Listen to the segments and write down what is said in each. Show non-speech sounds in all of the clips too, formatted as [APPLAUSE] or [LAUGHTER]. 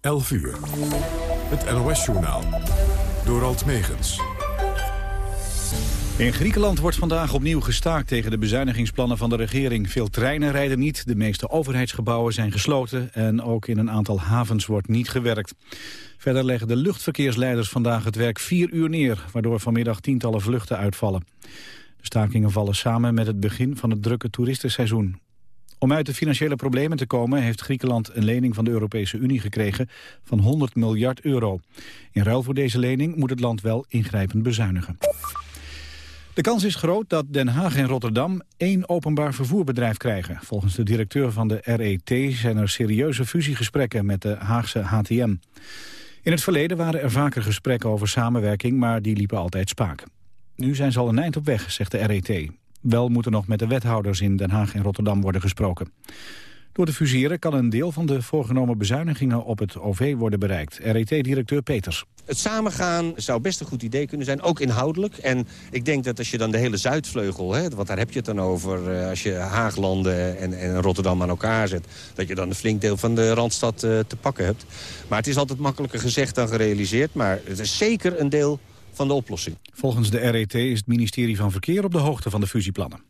11 uur. Het NOS-journaal. Door Alt Megens. In Griekenland wordt vandaag opnieuw gestaakt tegen de bezuinigingsplannen van de regering. Veel treinen rijden niet, de meeste overheidsgebouwen zijn gesloten... en ook in een aantal havens wordt niet gewerkt. Verder leggen de luchtverkeersleiders vandaag het werk vier uur neer... waardoor vanmiddag tientallen vluchten uitvallen. De stakingen vallen samen met het begin van het drukke toeristenseizoen. Om uit de financiële problemen te komen heeft Griekenland een lening van de Europese Unie gekregen van 100 miljard euro. In ruil voor deze lening moet het land wel ingrijpend bezuinigen. De kans is groot dat Den Haag en Rotterdam één openbaar vervoerbedrijf krijgen. Volgens de directeur van de RET zijn er serieuze fusiegesprekken met de Haagse HTM. In het verleden waren er vaker gesprekken over samenwerking, maar die liepen altijd spaak. Nu zijn ze al een eind op weg, zegt de RET. Wel moet er nog met de wethouders in Den Haag en Rotterdam worden gesproken. Door te fuseren kan een deel van de voorgenomen bezuinigingen op het OV worden bereikt. RET-directeur Peters. Het samengaan zou best een goed idee kunnen zijn, ook inhoudelijk. En ik denk dat als je dan de hele Zuidvleugel, hè, want daar heb je het dan over... Eh, als je Haaglanden en, en Rotterdam aan elkaar zet... dat je dan een flink deel van de Randstad uh, te pakken hebt. Maar het is altijd makkelijker gezegd dan gerealiseerd. Maar het is zeker een deel van de oplossing. Volgens de RET is het ministerie van Verkeer op de hoogte van de fusieplannen.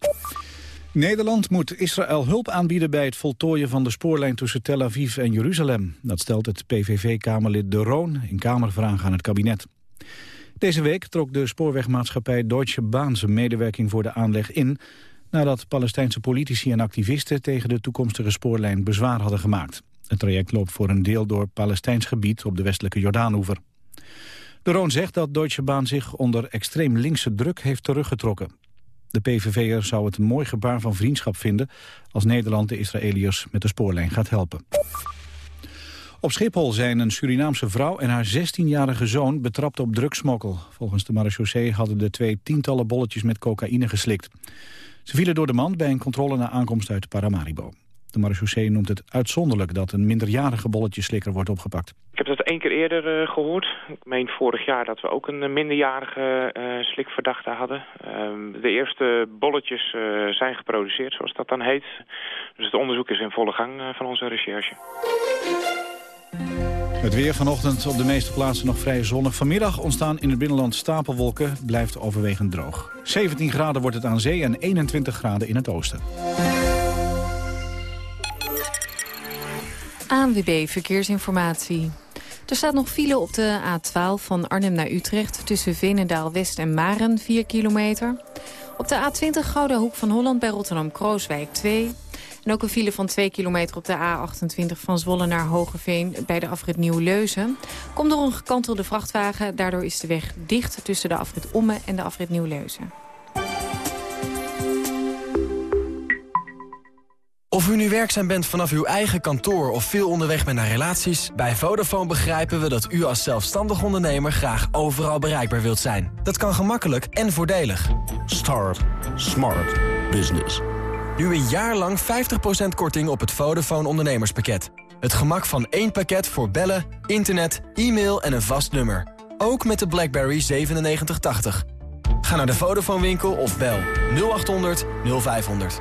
Nederland moet Israël hulp aanbieden bij het voltooien van de spoorlijn tussen Tel Aviv en Jeruzalem. Dat stelt het PVV-kamerlid De Roon in Kamervraag aan het kabinet. Deze week trok de spoorwegmaatschappij Deutsche Bahn zijn medewerking voor de aanleg in... nadat Palestijnse politici en activisten tegen de toekomstige spoorlijn bezwaar hadden gemaakt. Het traject loopt voor een deel door Palestijns gebied op de westelijke Jordaanoever. De Roon zegt dat Deutsche Bahn zich onder extreem linkse druk heeft teruggetrokken. De PVV'er zou het een mooi gebaar van vriendschap vinden... als Nederland de Israëliërs met de spoorlijn gaat helpen. Op Schiphol zijn een Surinaamse vrouw en haar 16-jarige zoon betrapt op drugsmokkel. Volgens de marechaussee hadden de twee tientallen bolletjes met cocaïne geslikt. Ze vielen door de mand bij een controle na aankomst uit Paramaribo. De marechaussee noemt het uitzonderlijk dat een minderjarige bolletjeslikker wordt opgepakt. Ik heb dat één keer eerder uh, gehoord. Ik meen vorig jaar dat we ook een minderjarige uh, slikverdachte hadden. Ehm, de eerste bolletjes zijn geproduceerd, zoals dat dan heet. Dus het onderzoek is in volle gang van onze recherche. Het weer vanochtend op de meeste plaatsen nog vrij zonnig. Vanmiddag ontstaan in het binnenland stapelwolken. Blijft overwegend droog. 17 graden wordt het aan zee en 21 graden in het oosten. ANWB Verkeersinformatie. Er staat nog file op de A12 van Arnhem naar Utrecht... tussen Veenendaal West en Maren, 4 kilometer. Op de A20 Gouden Hoek van Holland bij Rotterdam-Krooswijk 2. En ook een file van 2 kilometer op de A28 van Zwolle naar Hogeveen... bij de afrit Nieuw-Leuzen. Komt door een gekantelde vrachtwagen. Daardoor is de weg dicht tussen de afrit Omme en de afrit Nieuw-Leuzen. Of u nu werkzaam bent vanaf uw eigen kantoor of veel onderweg bent naar relaties... bij Vodafone begrijpen we dat u als zelfstandig ondernemer graag overal bereikbaar wilt zijn. Dat kan gemakkelijk en voordelig. Start Smart Business. Nu een jaar lang 50% korting op het Vodafone ondernemerspakket. Het gemak van één pakket voor bellen, internet, e-mail en een vast nummer. Ook met de BlackBerry 9780. Ga naar de Vodafone winkel of bel 0800 0500.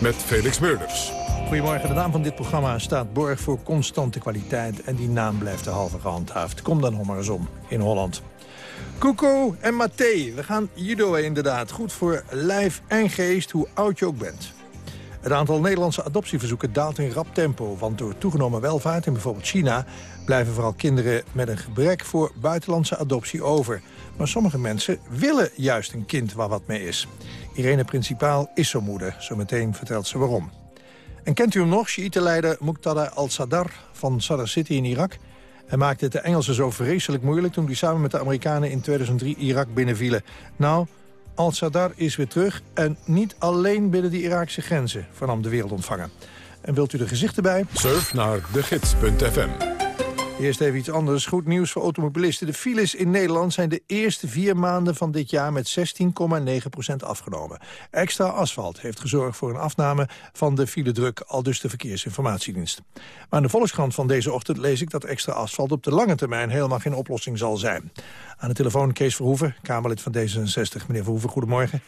met Felix Meurders. Goedemorgen, de naam van dit programma staat borg voor constante kwaliteit... en die naam blijft de halve gehandhaafd. Kom dan nog maar eens om in Holland. Coco en Mathé, we gaan judo inderdaad. Goed voor lijf en geest, hoe oud je ook bent. Het aantal Nederlandse adoptieverzoeken daalt in rap tempo... want door toegenomen welvaart in bijvoorbeeld China... blijven vooral kinderen met een gebrek voor buitenlandse adoptie over. Maar sommige mensen willen juist een kind waar wat mee is. Irene Principaal is zo moeder. Zometeen vertelt ze waarom. En kent u hem nog, Shiite-leider Muqtada al-Sadr van Sadr City in Irak? Hij maakte het de Engelsen zo vreselijk moeilijk... toen hij samen met de Amerikanen in 2003 Irak binnenvielen. Nou, al-Sadr is weer terug en niet alleen binnen de Iraakse grenzen... vernam de wereld ontvangen. En wilt u de gezichten bij? Surf naar degids.fm Eerst even iets anders. Goed nieuws voor automobilisten. De files in Nederland zijn de eerste vier maanden van dit jaar met 16,9% afgenomen. Extra asfalt heeft gezorgd voor een afname van de filedruk, al dus de Verkeersinformatiedienst. Maar in de Volkskrant van deze ochtend lees ik dat extra asfalt op de lange termijn helemaal geen oplossing zal zijn. Aan de telefoon Kees Verhoeven, Kamerlid van D66. Meneer Verhoeven, goedemorgen.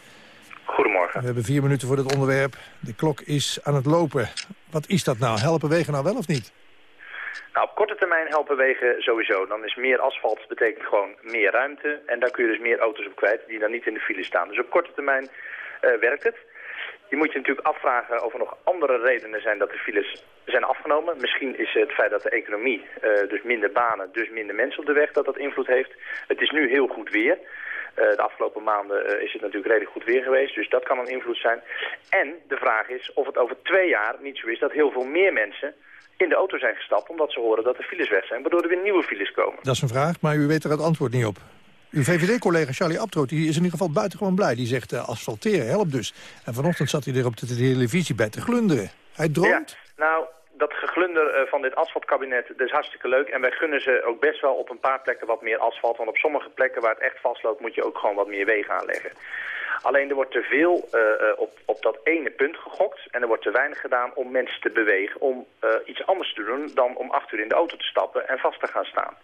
Goedemorgen. We hebben vier minuten voor dit onderwerp. De klok is aan het lopen. Wat is dat nou? Helpen wegen nou wel of niet? Nou, op korte termijn helpen wegen sowieso. Dan is meer asfalt betekent gewoon meer ruimte. En daar kun je dus meer auto's op kwijt die dan niet in de file staan. Dus op korte termijn uh, werkt het. Je moet je natuurlijk afvragen of er nog andere redenen zijn dat de files zijn afgenomen. Misschien is het feit dat de economie, uh, dus minder banen, dus minder mensen op de weg, dat dat invloed heeft. Het is nu heel goed weer. Uh, de afgelopen maanden is het natuurlijk redelijk goed weer geweest, dus dat kan een invloed zijn. En de vraag is of het over twee jaar niet zo is dat heel veel meer mensen in de auto zijn gestapt... omdat ze horen dat de files weg zijn, waardoor er weer nieuwe files komen. Dat is een vraag, maar u weet er het antwoord niet op. Uw VVD-collega Charlie Abtroot die is in ieder geval buitengewoon blij. Die zegt uh, asfalteren helpt dus. En vanochtend zat hij er op de televisie bij te glunderen. Hij droomt. Ja, nou, dat geglunder uh, van dit asfaltkabinет dat is hartstikke leuk. En wij gunnen ze ook best wel op een paar plekken wat meer asfalt. Want op sommige plekken waar het echt vastloopt moet je ook gewoon wat meer wegen aanleggen. Alleen er wordt te veel uh, op, op dat ene punt gegokt en er wordt te weinig gedaan om mensen te bewegen om uh, iets anders te doen dan om acht uur in de auto te stappen en vast te gaan staan.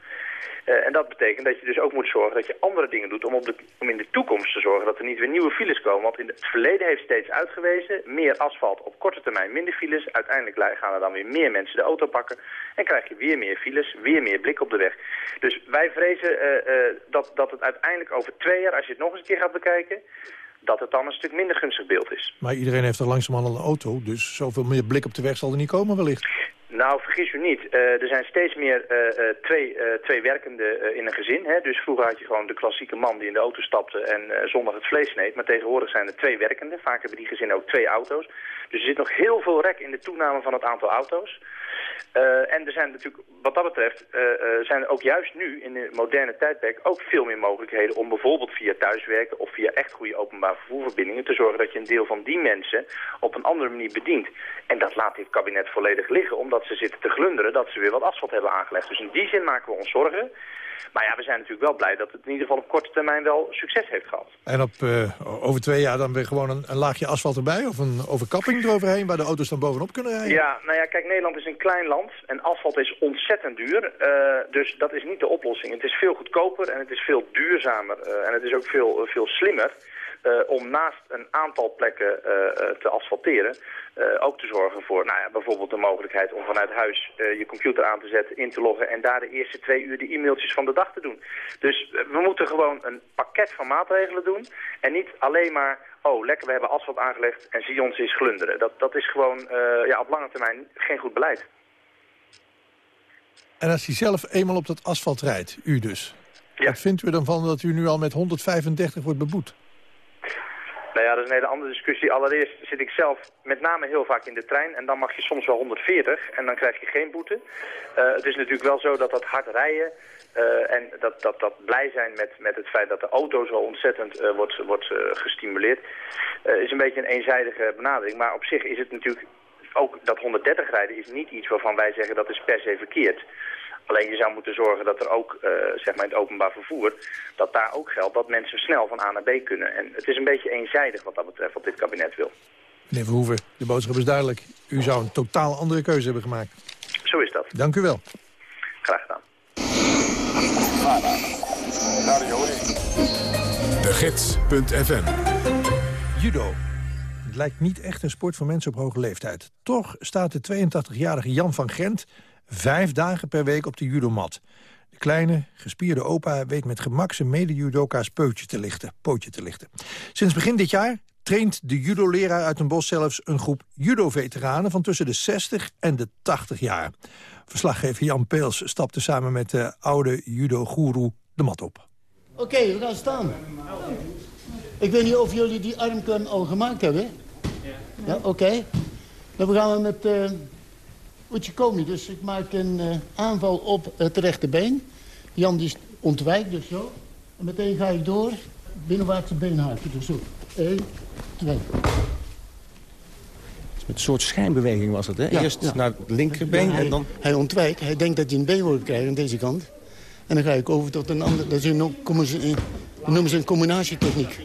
En dat betekent dat je dus ook moet zorgen dat je andere dingen doet om, op de, om in de toekomst te zorgen dat er niet weer nieuwe files komen. Want in het verleden heeft steeds uitgewezen, meer asfalt op korte termijn minder files. Uiteindelijk gaan er dan weer meer mensen de auto pakken en krijg je weer meer files, weer meer blik op de weg. Dus wij vrezen dat, dat het uiteindelijk over twee jaar, als je het nog eens een keer gaat bekijken, dat het dan een stuk minder gunstig beeld is. Maar iedereen heeft er langzamerhand al een auto, dus zoveel meer blik op de weg zal er niet komen wellicht. Nou, vergis u niet. Uh, er zijn steeds meer uh, uh, twee, twee werkenden in een gezin. Hè? Dus vroeger had je gewoon de klassieke man die in de auto stapte en zondag het vlees sneed. Maar tegenwoordig zijn er twee werkenden. Vaak hebben die gezinnen ook twee auto's. Dus er zit nog heel veel rek in de toename van het aantal auto's. En er zijn natuurlijk, wat dat betreft, uh, uh, zijn er ook juist nu in de moderne tijdperk ook veel meer mogelijkheden om bijvoorbeeld via thuiswerken of via echt goede openbaar vervoerverbindingen te zorgen dat je een deel van die mensen op een andere manier bedient. En dat laat dit kabinet volledig liggen, omdat ze zitten te glunderen dat ze weer wat asfalt hebben aangelegd. Dus in die zin maken we ons zorgen. Maar ja, we zijn natuurlijk wel blij dat het in ieder geval op korte termijn wel succes heeft gehad. En op, uh, over twee jaar dan weer gewoon een, een, laagje asfalt erbij? Of een overkapping eroverheen waar de auto's dan bovenop kunnen rijden? Ja, nou ja, kijk, Nederland is een klein land en asfalt is ontzettend duur. Uh, dus dat is niet de oplossing. Het is veel goedkoper en het is veel duurzamer uh, en het is ook veel, veel slimmer. Om naast een aantal plekken te asfalteren... Ook te zorgen voor nou ja, bijvoorbeeld de mogelijkheid om vanuit huis je computer aan te zetten, in te loggen... en daar de eerste twee uur de e-mailtjes van de dag te doen. Dus we moeten gewoon een pakket van maatregelen doen... en niet alleen maar, oh lekker, we hebben asfalt aangelegd en zie ons eens glunderen. Dat, dat is gewoon ja, op lange termijn geen goed beleid. En als hij zelf eenmaal op dat asfalt rijdt, u dus... Ja. wat vindt u dan van dat u nu al met 135 wordt beboet? Nou ja, dat is een hele andere discussie. Allereerst zit ik zelf met name heel vaak in de trein en dan mag je soms wel 140 en dan krijg je geen boete. Uh, het is natuurlijk wel zo dat dat hard rijden uh, en dat, dat, dat blij zijn met, met het feit dat de auto zo ontzettend uh, wordt, wordt gestimuleerd, is een beetje een eenzijdige benadering. Maar op zich is het natuurlijk ook dat 130 rijden is niet iets waarvan wij zeggen dat is per se verkeerd. Alleen je zou moeten zorgen dat er ook, uh, zeg maar in het openbaar vervoer, dat daar ook geldt dat mensen snel van A naar B kunnen. En het is een beetje eenzijdig wat dat betreft wat dit kabinet wil. Meneer Verhoeven, de boodschap is duidelijk. U zou een totaal andere keuze hebben gemaakt. Zo is dat. Dank u wel. Graag gedaan. De Gids.fm Judo. Lijkt niet echt een sport voor mensen op hoge leeftijd. Toch staat de 82-jarige Jan van Gent Vijf dagen per week op de judomat. De kleine, gespierde opa weet met gemak zijn mede-judoka's pootje te lichten. Te. Sinds begin dit jaar traint de judo-leraar uit een bos zelfs een groep judo-veteranen... van tussen de 60 en de 80 jaar. Verslaggever Jan Peels stapte samen met de oude judo-goeroe de mat op. Oké, we gaan staan. Ik weet niet of jullie die armklem al gemaakt hebben. Ja, oké. Dan gaan we met uh, Uchikomi. Dus ik maak een uh, aanval op het rechterbeen. Jan die ontwijkt dus zo. En meteen ga ik door. Binnenwaartse beenhaakje. Dus zo. 1, 2. Met een soort schijnbeweging was het, hè? Ja, Eerst ja. naar het linkerbeen hij, en dan... Hij ontwijkt. Hij denkt dat hij een beenworp krijgt aan deze kant. En dan ga ik over tot een andere... Dat een, noemen ze een, dat noemen ze een combinatietechniek.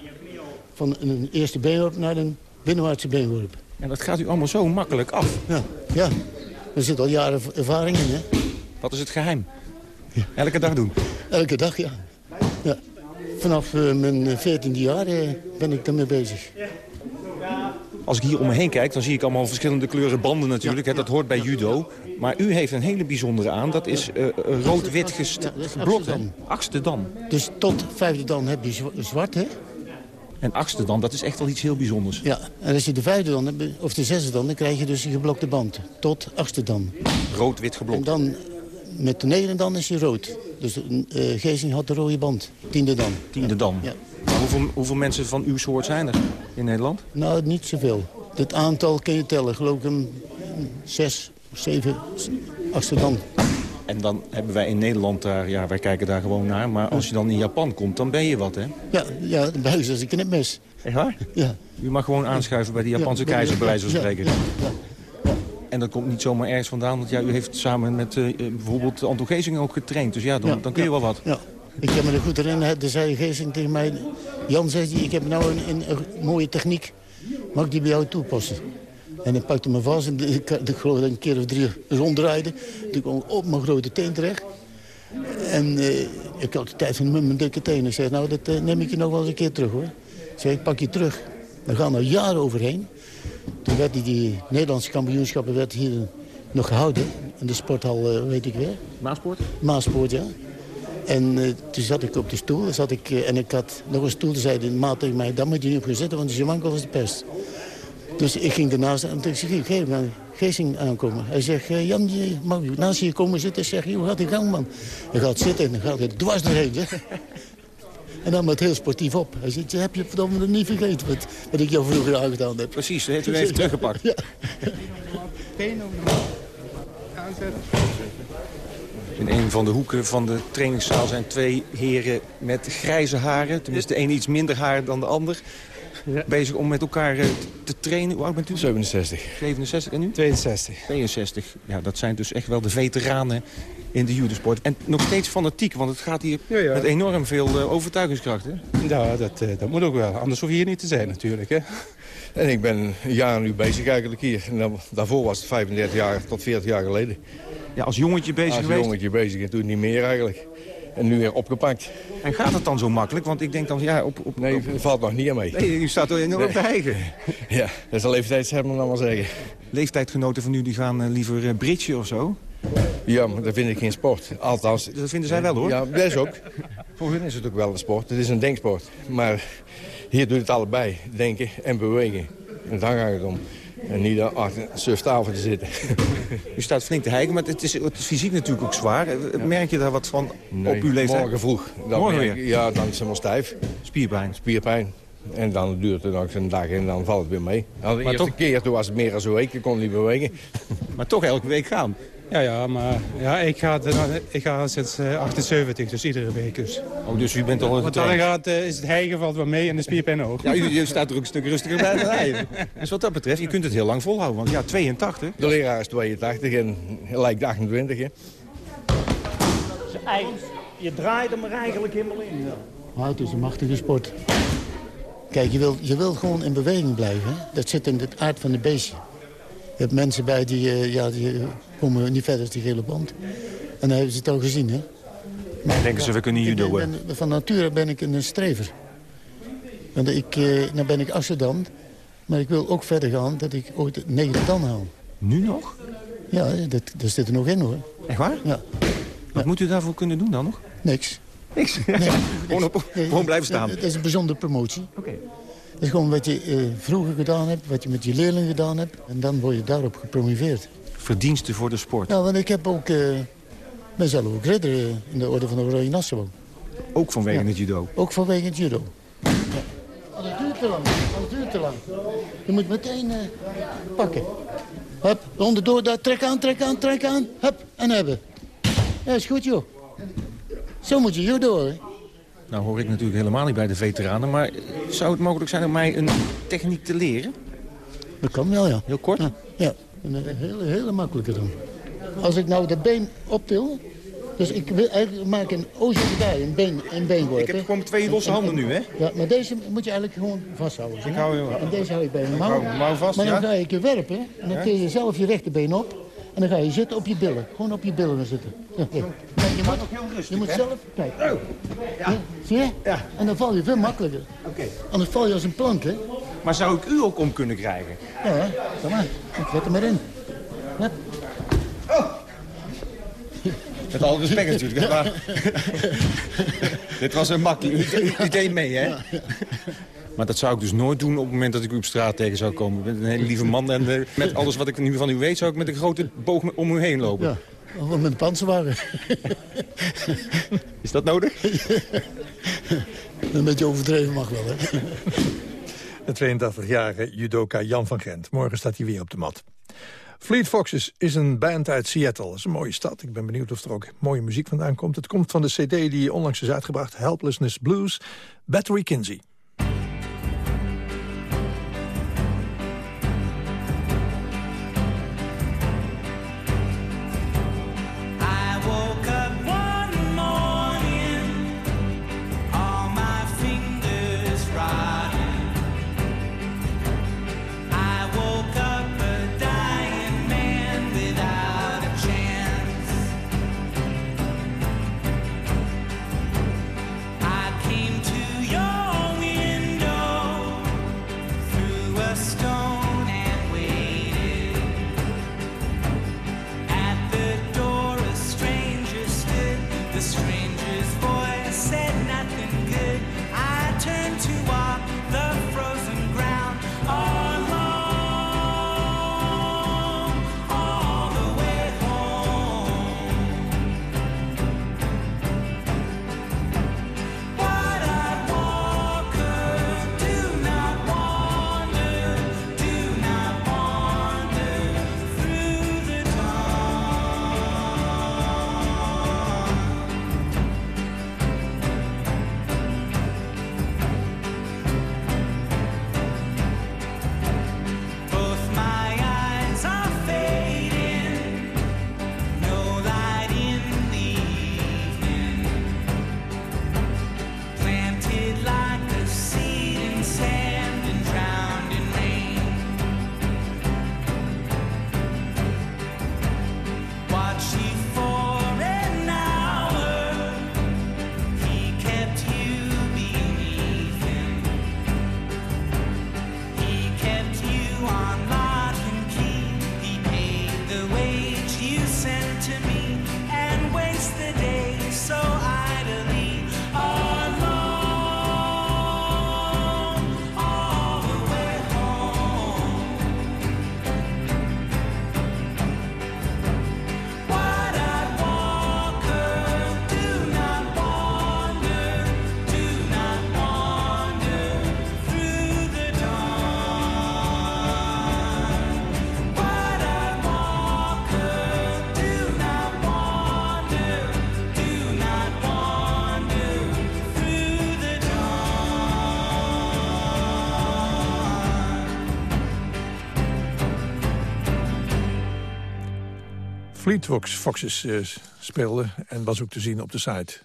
Van een eerste beenworp naar een binnenwaartse beenworp. En dat gaat u allemaal zo makkelijk af. Ja, ja. Er zit al jaren ervaring in, hè? Wat is het geheim? Elke dag doen? Elke dag, ja. ja. Vanaf uh, mijn veertiende jaar uh, ben ik daarmee bezig. Als ik hier om me heen kijk, dan zie ik allemaal verschillende kleuren banden natuurlijk. Dat hoort bij judo. Maar u heeft een hele bijzondere aan. Dat is uh, rood-wit geblokt. Ja, achtste dan. Dus tot vijfde dan heb je zwart, hè? En achtste dan, dat is echt wel iets heel bijzonders. Ja, en als je de vijfde dan, of de zesde dan, dan krijg je dus een geblokte band. Tot achtste dan. Rood-wit geblokt. En dan, met de negende dan is je rood. Dus uh, Geesing had de rode band. Tiende dan. Tiende dan. Ja. Maar hoeveel, hoeveel mensen van uw soort zijn er in Nederland? Nou, niet zoveel. Het aantal kun je tellen. Geloof ik een zes, zeven, achtste dan. En dan hebben wij in Nederland daar, ja, wij kijken daar gewoon naar. Maar als je dan in Japan komt, dan ben je wat, hè? Ja, ja bij huis als een knipmes. Echt waar? Ja. U mag gewoon aanschuiven bij de Japanse ja, keizer, bij wijze van spreken. Ja, en dat komt niet zomaar ergens vandaan, want ja, u heeft samen met uh, bijvoorbeeld Anton Geesing ook getraind. Dus ja, dan, dan kun je wel wat. Ja. Ik kan me er goed herinneren, de zei Geesing tegen mij... Jan zegt, ik heb nou een, een, een, mooie techniek, mag ik die bij jou toepassen? En ik pakte me vast en ik, ik geloof dat ik een keer of drie ronddraaide. Toen kwam ik op mijn grote teen terecht. En uh, ik had de tijd van mijn dikke teen. Ik zei, nou, dat uh, neem ik je nog wel eens een keer terug, hoor. Ik zei, ik pak je terug. Daar gaan er jaren overheen. Toen werd die, die Nederlandse kampioenschappen werd hier nog gehouden. In de sporthal, uh, weet ik weer. Maaspoort? Maaspoort, ja. En uh, toen zat ik op de stoel zat ik, uh, en ik had nog een stoel. Toen zei de maat tegen mij, daar moet je niet op gaan zitten, want is je wankel als de pest. Dus ik ging ernaast en toen zei ik, Geesing aankomen. Hij zegt, uh, Jan, je mag naast je komen zitten. Zeg, hoe gaat die gang, man? Hij gaat zitten en dan gaat hij dwars doorheen, zeg. [LAUGHS] En dan met heel sportief op. Hij zegt, je hebt je verdomme nog niet vergeten wat, wat ik jou vroeger aangedaan heb. Precies, dat heeft u even teruggepakt. [LAUGHS] Ja. [LAUGHS] In een van de hoeken van de trainingszaal zijn twee heren met grijze haren. Tenminste, de een iets minder haar dan de ander. Ja. Bezig om met elkaar te trainen. Hoe oud bent u? 67. 67 en u? 62. 62. Ja, dat zijn dus echt wel de veteranen in de judosport. En nog steeds fanatiek, want het gaat hier ja, ja. met enorm veel uh, overtuigingskracht. Hè? Ja, dat, uh, dat moet ook wel. Anders hoef je hier niet te zijn natuurlijk. Hè? En ik ben een jaar nu bezig eigenlijk hier. En dan, daarvoor was het 35 jaar tot 40 jaar geleden. Ja, als jongetje bezig als geweest? Als jongetje bezig en toen niet meer eigenlijk. En nu weer opgepakt. En gaat het dan zo makkelijk? Want ik denk dan, ja, op... op nee, valt nog niet aan mee. Nee, u staat er enorm op de eigen. [LAUGHS] Ja, dat is een leeftijdshermen dan maar zeggen. Leeftijdgenoten van u die gaan uh, liever uh, bridgen of zo? Ja, maar dat vind ik geen sport. Althans... Dat vinden zij wel, hoor. Ja, dat is ook. Voor hen is het ook wel een sport. Het is een denksport. Maar hier doet het allebei. Denken en bewegen. En daar gaat het om. En niet achter een surftafel te zitten. [LAUGHS] U staat flink te hijgen, maar het is, het is fysiek natuurlijk ook zwaar. Merk je daar wat van nee, op uw leeftijd? morgen vroeg. Dan morgen weer? Ja, dan is het helemaal stijf. Spierpijn? Spierpijn. En dan duurt het nog een dag en dan valt het weer mee. Nou, de maar eerste toch... keer toen was het meer dan zo'n week. Ik kon niet bewegen. Maar toch elke week gaan? Ja, ja, maar ja, ik, ga, ik ga sinds uh, 78, dus iedere week. Dus. Oh, dus u bent al een Want dan gaat, uh, is het hijgen valt wel mee en de spierpijn ook. Ja, u, u staat er ook een stuk rustiger bij dan hij. [LAUGHS] Dus wat dat betreft, je kunt het heel lang volhouden. Want ja, 82. De leraar is 82 en lijkt 28. Hè. Je draait hem er eigenlijk helemaal in. Ja. Maar het is een machtige sport. Kijk, je wil, je wil gewoon in beweging blijven. Hè? Dat zit in het aard van de beestje. Je hebt mensen bij die, uh, ja, die komen niet verder die gele band. En dan hebben ze het al gezien, hè? Maar denken ze, we kunnen judo ben, ben, Van nature ben ik een strever. Want ik, uh, nou ben ik Amsterdam, maar ik wil ook verder gaan dat ik ooit het negende dan haal. Nu nog? Ja, dat, dat zit er nog in, hoor. Echt waar? Ja. Wat ja. moet u daarvoor kunnen doen dan nog? Niks. Niks? Nee, [LAUGHS] gewoon, op, gewoon blijven staan? Het is een bijzondere promotie. Oké. Okay. Is gewoon wat je eh, vroeger gedaan hebt, wat je met je leerling gedaan hebt. En dan word je daarop gepromoveerd. Verdiensten voor de sport. Ja, want ik heb ook, uh, mezelf ook ridder eh, in de orde van de Oranje Nassau. Ook vanwege het judo? Ook vanwege het judo. Ja. Dat duurt te lang, dat duurt te lang. Je moet meteen pakken. Hup, onderdoor, daar, trek aan, trek aan, trek aan. Hup, en hebben. Ja, is goed, joh. Zo moet je judo. Nou hoor ik natuurlijk helemaal niet bij de veteranen, maar zou het mogelijk zijn om mij een techniek te leren? Dat kan wel, ja. Heel kort? Ja, ja. een hele, hele makkelijke dan. Als ik nou de been optil, dus ik wil eigenlijk maak een oosje erbij, een been, een beenworp. Ik heb gewoon twee losse handen nu, hè? Ja, maar deze moet je eigenlijk gewoon vasthouden. Ik hou je En deze hou ik bij mijn mouw. mouw vast, Maar dan ja? ga ik je werpen en dan Ja? kun je zelf je rechterbeen op. En dan ga je zitten op je billen. Gewoon op je billen gaan zitten. Ja, ja. Je moet, je moet zelf... Kijk. Ja. Zie je? Ja. En dan val je veel makkelijker. Oké. Anders val je als een plank, hè? Maar zou ik u ook om kunnen krijgen? Ja? Kom maar. Ik zet hem erin. Hup. Met alle respect natuurlijk. Maar... [LAUGHS] Dit was een makkie. U, deed mee, hè? Maar dat zou ik dus nooit doen op het moment dat ik u op straat tegen zou komen. Ik ben een hele lieve man en eh, met alles wat ik nu van u weet... zou ik met een grote boog om u heen lopen. Ja. Of met een panzerwagen. Is dat nodig? Een beetje overdreven mag wel, hè? De 82-jarige judoka Jan van Gent. Morgen staat hij weer op de mat. Fleet Foxes is een band uit Seattle. Dat is een mooie stad. Ik ben benieuwd of er ook mooie muziek vandaan komt. Het komt van de cd die onlangs is uitgebracht. Helplessness Blues. Battery Kinsey. Fleet Fox, Foxes eh, speelde en was ook te zien op de site.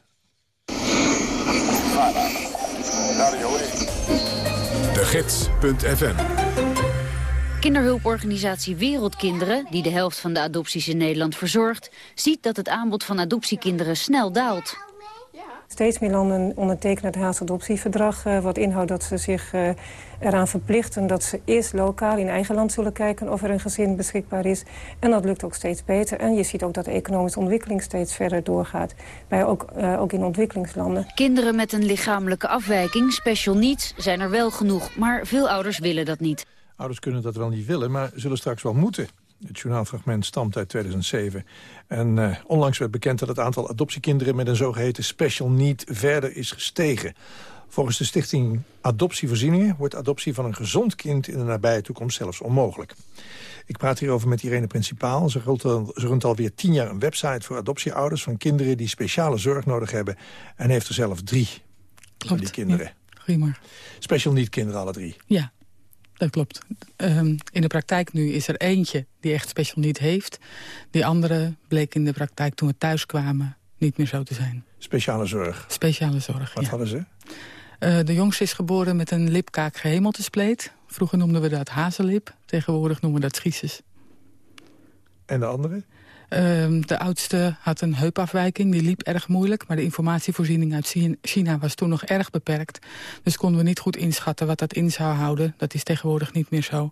De Gids.fm Kinderhulporganisatie Wereldkinderen, die de helft van de adopties in Nederland verzorgt, ziet dat het aanbod van adoptiekinderen snel daalt. Steeds meer landen ondertekenen het Haagse adoptieverdrag... Uh, wat inhoudt dat ze zich uh, eraan verplichten... dat ze eerst lokaal in eigen land zullen kijken of er een gezin beschikbaar is. En dat lukt ook steeds beter. En je ziet ook dat de economische ontwikkeling steeds verder doorgaat. Bij ook, uh, ook in ontwikkelingslanden. Kinderen met een lichamelijke afwijking, special needs, zijn er wel genoeg. Maar veel ouders willen dat niet. Ouders kunnen dat wel niet willen, maar zullen straks wel moeten. Het journaalfragment stamt uit 2007. En uh, onlangs werd bekend dat het aantal adoptiekinderen... met een zogeheten special need verder is gestegen. Volgens de stichting Adoptievoorzieningen... wordt adoptie van een gezond kind in de nabije toekomst zelfs onmogelijk. Ik praat hierover met Irene Principaal. Ze runt, al, ze runt alweer tien jaar een website voor adoptieouders... van kinderen die speciale zorg nodig hebben. En heeft er zelf drie van die kinderen. Ja. Goedemorgen. Special need kinderen, alle drie. Ja, dat klopt. Um, in de praktijk nu is er eentje die echt special niet heeft. Die andere bleek in de praktijk toen we thuis kwamen niet meer zo te zijn. Speciale zorg? Speciale zorg, Wat ja. hadden ze? Uh, de jongste is geboren met een lipkaak gehemeltespleet. Vroeger noemden we dat hazellip. Tegenwoordig noemen we dat schisis. En de andere? Uh, de oudste had een heupafwijking, die liep erg moeilijk... maar de informatievoorziening uit China was toen nog erg beperkt. Dus konden we niet goed inschatten wat dat in zou houden. Dat is tegenwoordig niet meer zo.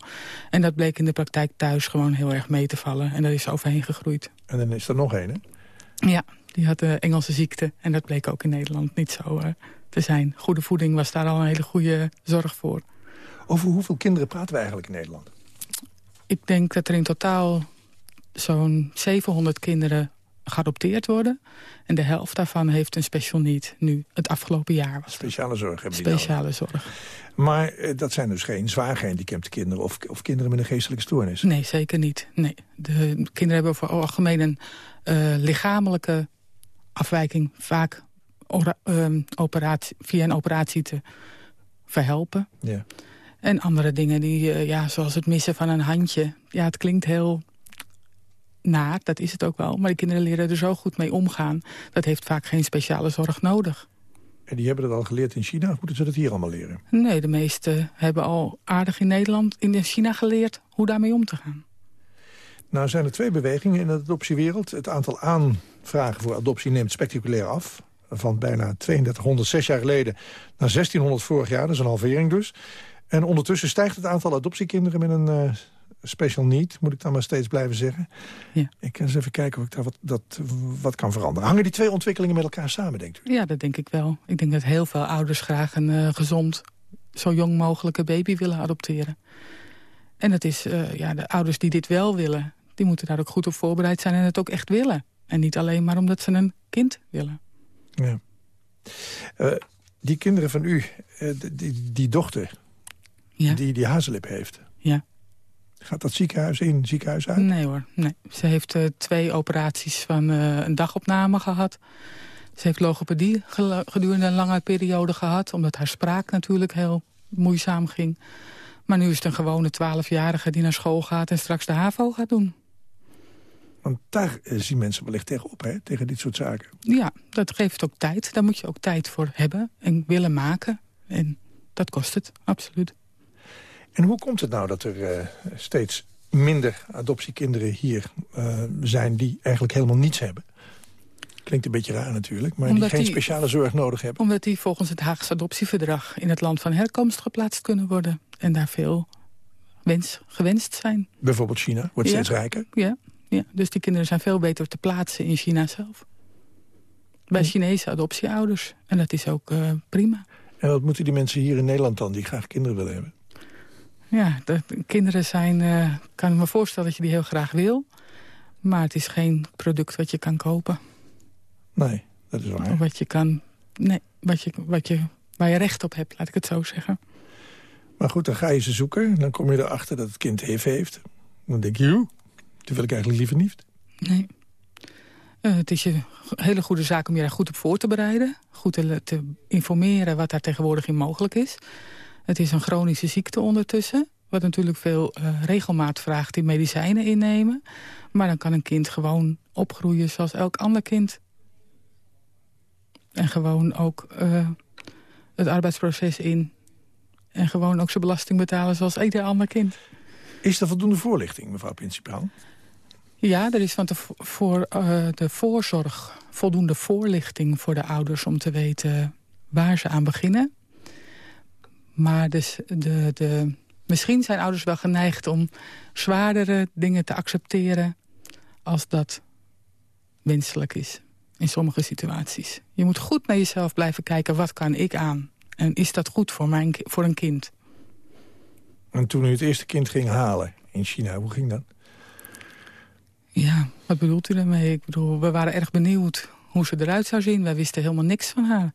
En dat bleek in de praktijk thuis gewoon heel erg mee te vallen. En daar is overheen gegroeid. En dan is er nog een, hè? Ja, die had de Engelse ziekte. En dat bleek ook in Nederland niet zo uh, te zijn. Goede voeding was daar al een hele goede zorg voor. Over hoeveel kinderen praten we eigenlijk in Nederland? Ik denk dat er in totaal zo'n 700 kinderen geadopteerd worden. En de helft daarvan heeft een special need nu, het afgelopen jaar. Was Speciale zorg hebben die Speciale zorg. Maar eh, dat zijn dus geen zwaar gehandicapte kinderen... Of, of kinderen met een geestelijke stoornis? Nee, zeker niet. Nee. De kinderen hebben voor algemeen een uh, lichamelijke afwijking... vaak uh, operatie, via een operatie te verhelpen. Ja. En andere dingen, die, uh, ja, zoals het missen van een handje. Ja, het klinkt heel naar, dat is het ook wel. Maar de kinderen leren er zo goed mee omgaan. Dat heeft vaak geen speciale zorg nodig. En die hebben dat al geleerd in China? Moeten ze dat hier allemaal leren? Nee, de meesten hebben al aardig in Nederland, in China geleerd hoe daarmee om te gaan. Nou zijn er twee bewegingen in de adoptiewereld. Het aantal aanvragen voor adoptie neemt spectaculair af. Van bijna 3200 zes jaar geleden naar 1600 vorig jaar. Dat is een halvering dus. En ondertussen stijgt het aantal adoptiekinderen met een... Special need, moet ik dan maar steeds blijven zeggen. Ja. Ik kan eens even kijken of ik daar wat, dat, wat kan veranderen. Hangen die twee ontwikkelingen met elkaar samen, denkt u? Ja, dat denk ik wel. Ik denk dat heel veel ouders graag een uh, gezond, zo jong mogelijke baby willen adopteren. En het is, uh, ja, de ouders die dit wel willen, die moeten daar ook goed op voorbereid zijn en het ook echt willen. En niet alleen maar omdat ze een kind willen. Ja. Uh, die kinderen van u, die, die, die dochter, ja. die die hazelip heeft... Ja. Gaat dat ziekenhuis in, ziekenhuis uit? Nee hoor, nee. Ze heeft uh, twee operaties van uh, een dagopname gehad. Ze heeft logopedie gedurende een lange periode gehad... omdat haar spraak natuurlijk heel moeizaam ging. Maar nu is het een gewone twaalfjarige die naar school gaat... en straks de HAVO gaat doen. Want daar uh, zien mensen wellicht tegenop, hè? tegen dit soort zaken. Ja, dat geeft ook tijd. Daar moet je ook tijd voor hebben en willen maken. En dat kost het, absoluut. En hoe komt het nou dat er uh, steeds minder adoptiekinderen hier uh, zijn... die eigenlijk helemaal niets hebben? Klinkt een beetje raar natuurlijk, maar omdat die geen die, speciale zorg nodig hebben. Omdat die volgens het Haagse adoptieverdrag... in het land van herkomst geplaatst kunnen worden. En daar veel wens, gewenst zijn. Bijvoorbeeld China wordt ja. steeds rijker. Ja, ja, dus die kinderen zijn veel beter te plaatsen in China zelf. Bij Hm. Chinese adoptieouders. En dat is ook uh, prima. En wat moeten die mensen hier in Nederland dan... die graag kinderen willen hebben? Ja, de, de kinderen zijn... Uh, kan ik me voorstellen dat je die heel graag wil. Maar het is geen product wat je kan kopen. Nee, dat is waar. Wat je kan... Nee, wat je, wat je, waar je recht op hebt, laat ik het zo zeggen. Maar goed, dan ga je ze zoeken. Dan kom je erachter dat het kind HIV heeft. Dan denk je, joh, die wil ik eigenlijk liever niet. Nee. Uh, het is een hele goede zaak om je daar goed op voor te bereiden. Goed te, te informeren wat daar tegenwoordig in mogelijk is. Het is een chronische ziekte ondertussen. Wat natuurlijk veel uh, regelmaat vraagt in medicijnen innemen. Maar dan kan een kind gewoon opgroeien zoals elk ander kind. En gewoon ook uh, het arbeidsproces in. En gewoon ook zijn belasting betalen zoals ieder ander kind. Is er voldoende voorlichting, mevrouw Principaal? Ja, er is van de, voor uh, de voorzorg voldoende voorlichting voor de ouders... om te weten waar ze aan beginnen. Maar dus de, de, misschien zijn ouders wel geneigd om zwaardere dingen te accepteren... als dat wenselijk is in sommige situaties. Je moet goed naar jezelf blijven kijken, wat kan ik aan? En is dat goed voor, mijn, voor een kind? En toen u het eerste kind ging halen in China, hoe ging dat? Ja, wat bedoelt u daarmee? Ik bedoel, we waren erg benieuwd hoe ze eruit zou zien. Wij wisten helemaal niks van haar.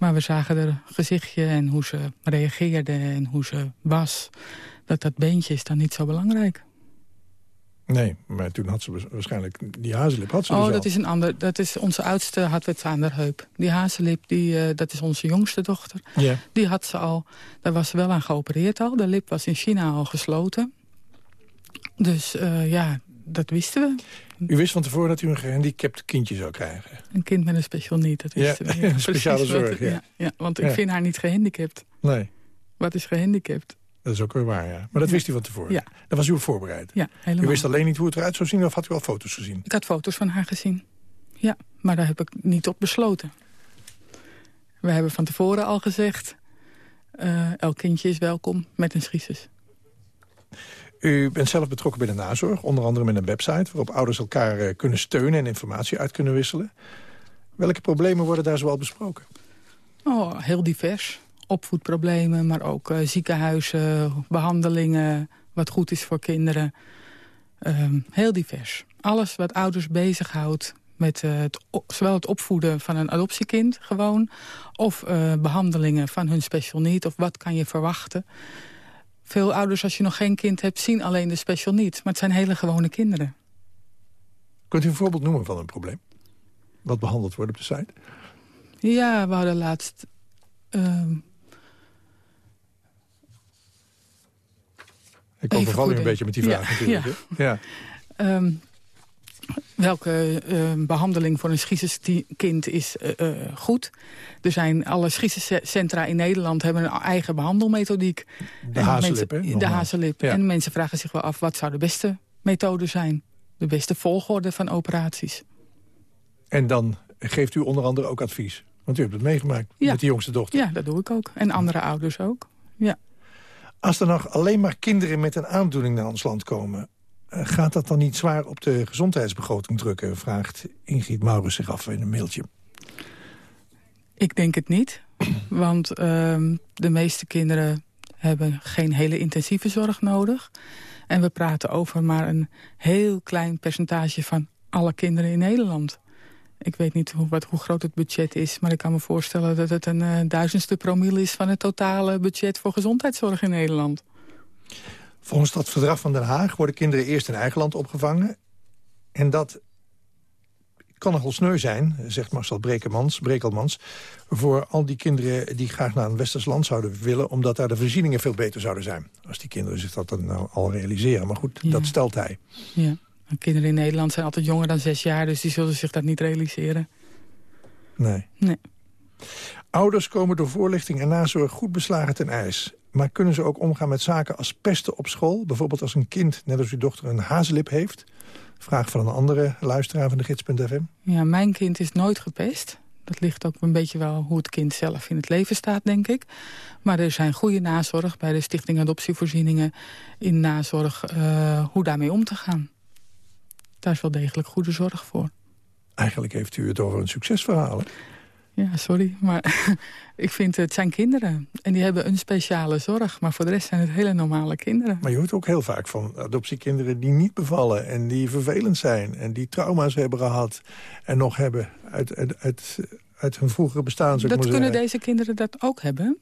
Maar we zagen haar gezichtje en hoe ze reageerde en hoe ze was. Dat dat beentje is dan niet zo belangrijk. Nee, maar toen had ze waarschijnlijk die hazenlip. Had ze oh, dus dat is een ander. Dat is onze oudste had we het aan de heup. Die hazenlip, die, uh, dat is onze jongste dochter. Ja. Die had ze al. Daar was ze wel aan geopereerd al. De lip was in China al gesloten. Dus uh, ja, dat wisten we. U wist van tevoren dat u een gehandicapt kindje zou krijgen? Een kind met een special need, dat wisten ja. Ja, [LAUGHS] speciale zorg, ja. ja. ja. want ik vind haar niet gehandicapt. Nee. Wat is gehandicapt? Dat is ook weer waar, ja. Maar dat wist u van tevoren? Ja. Daar was u voorbereid? Ja, helemaal. U wist alleen niet hoe het eruit zou zien of had u al foto's gezien? Ik had foto's van haar gezien. Ja, maar daar heb ik niet op besloten. We hebben van tevoren al gezegd... Uh, elk kindje is welkom met een schisus. U bent zelf betrokken bij de nazorg, onder andere met een website... waarop ouders elkaar uh, kunnen steunen en informatie uit kunnen wisselen. Welke problemen worden daar zoal besproken? Oh, heel divers. Opvoedproblemen, maar ook uh, ziekenhuizen, behandelingen... wat goed is voor kinderen. Um, heel divers. Alles wat ouders bezighoudt met uh, het, zowel het opvoeden van een adoptiekind gewoon... of behandelingen van hun special need, of wat kan je verwachten. Veel ouders, als je nog geen kind hebt, zien alleen de special need. Maar het zijn hele gewone kinderen. Kunt u een voorbeeld noemen van een probleem? Wat behandeld wordt op de site? Ja, we hadden laatst... Uh, Ik overval u een beetje met die vraag [LAUGHS] ja, natuurlijk. Ja. ja. Um, welke uh, behandeling voor een schizeskind is uh, uh, goed. Er zijn alle schizescentra in Nederland hebben een eigen behandelmethodiek. De hazenlip, hè? De hazenlip. Ja. En mensen vragen zich wel af, wat zou de beste methode zijn? De beste volgorde van operaties. En dan geeft u onder andere ook advies? Want u hebt het meegemaakt ja. met die jongste dochter. Ja, dat doe ik ook. En andere ouders ook. Ja. Als er nog alleen maar kinderen met een aandoening naar ons land komen... gaat dat dan niet zwaar op de gezondheidsbegroting drukken? Vraagt Ingrid Maurus zich af in een mailtje. Ik denk het niet. Want uh, de meeste kinderen hebben geen hele intensieve zorg nodig. En we praten over maar een heel klein percentage van alle kinderen in Nederland. Ik weet niet hoe, wat, hoe groot het budget is, maar ik kan me voorstellen dat het een uh, duizendste promiel is van het totale budget voor gezondheidszorg in Nederland. Volgens dat verdrag van Den Haag worden kinderen eerst in eigen land opgevangen. En dat kan nogal sneu zijn, zegt Marcel Brekelmans, Brekelmans... voor al die kinderen die graag naar een westers land zouden willen... omdat daar de voorzieningen veel beter zouden zijn. Als die kinderen zich dat dan nou al realiseren. Maar goed, ja. dat stelt hij. Ja. Kinderen in Nederland zijn altijd jonger dan zes jaar... dus die zullen zich dat niet realiseren. Nee. nee. Ouders komen door voorlichting en nazorg goed beslagen ten ijs. Maar kunnen ze ook omgaan met zaken als pesten op school? Bijvoorbeeld als een kind, net als uw dochter, een hazenlip heeft? Vraag van een andere luisteraar van de gids.fm. Ja, mijn kind is nooit gepest. Dat ligt ook een beetje wel hoe het kind zelf in het leven staat, denk ik. Maar er zijn goede nazorg bij de Stichting Adoptievoorzieningen... in nazorg uh, hoe daarmee om te gaan. Daar is wel degelijk goede zorg voor. Eigenlijk heeft u het over een succesverhaal, hè? Ja, sorry, maar [LAUGHS] ik vind het zijn kinderen. En die hebben een speciale zorg. Maar voor de rest zijn het hele normale kinderen. Maar je hoort ook heel vaak van adoptiekinderen die niet bevallen... en die vervelend zijn en die trauma's hebben gehad... en nog hebben uit, uit, uit, uit hun vroegere bestaan, Dat kunnen zeggen. deze kinderen dat ook hebben.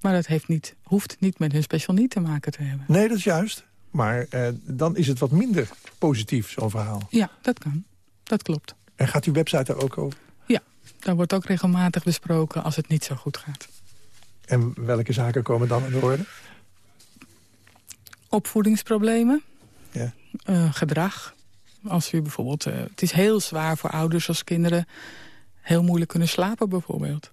Maar dat heeft niet, hoeft niet met hun special need te maken te hebben. Nee, dat is juist. Maar eh, dan is het wat minder positief, zo'n verhaal. Ja, dat kan. Dat klopt. En gaat uw website daar ook over? Daar wordt ook regelmatig besproken als het niet zo goed gaat. En welke zaken komen dan in de orde? Opvoedingsproblemen. Ja. Uh, gedrag. Als u bijvoorbeeld... Uh, het is heel zwaar voor ouders als kinderen heel moeilijk kunnen slapen bijvoorbeeld.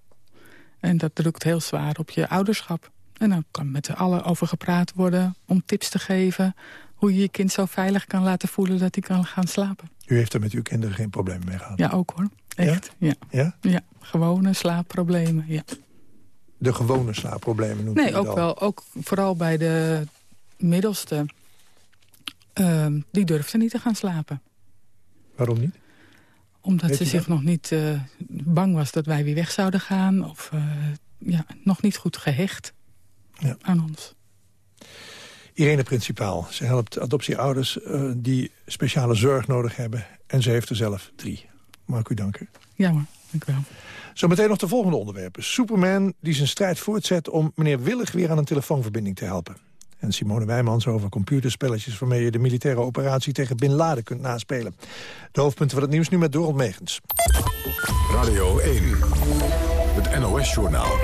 En dat drukt heel zwaar op je ouderschap. En dan kan met z'n allen over gepraat worden om tips te geven... Hoe je je kind zo veilig kan laten voelen dat hij kan gaan slapen. U heeft er met uw kinderen geen problemen mee gehad? Ja, ook hoor. Echt, ja. Ja? ja. gewone slaapproblemen, ja. De gewone slaapproblemen noemt Nee, ook dan? wel. Ook vooral bij de middelste. Ehm, die durfde niet te gaan slapen. Waarom niet? Omdat Weet ze zich dat? nog niet eh, bang was dat wij weer weg zouden gaan. Of eh, ja, nog niet goed gehecht aan ons. Irene Principaal. Ze helpt adoptieouders eh, die speciale zorg nodig hebben. En ze heeft er zelf drie. Mag ik u danken. Ja hoor, dank u wel. Zometeen nog de volgende onderwerpen. Superman die zijn strijd voortzet om meneer Willig weer aan een telefoonverbinding te helpen. En Simone Wijmans over computerspelletjes... waarmee je de militaire operatie tegen Bin Laden kunt naspelen. De hoofdpunten van het nieuws nu met Dorot Megens. Radio 1, het NOS-journaal.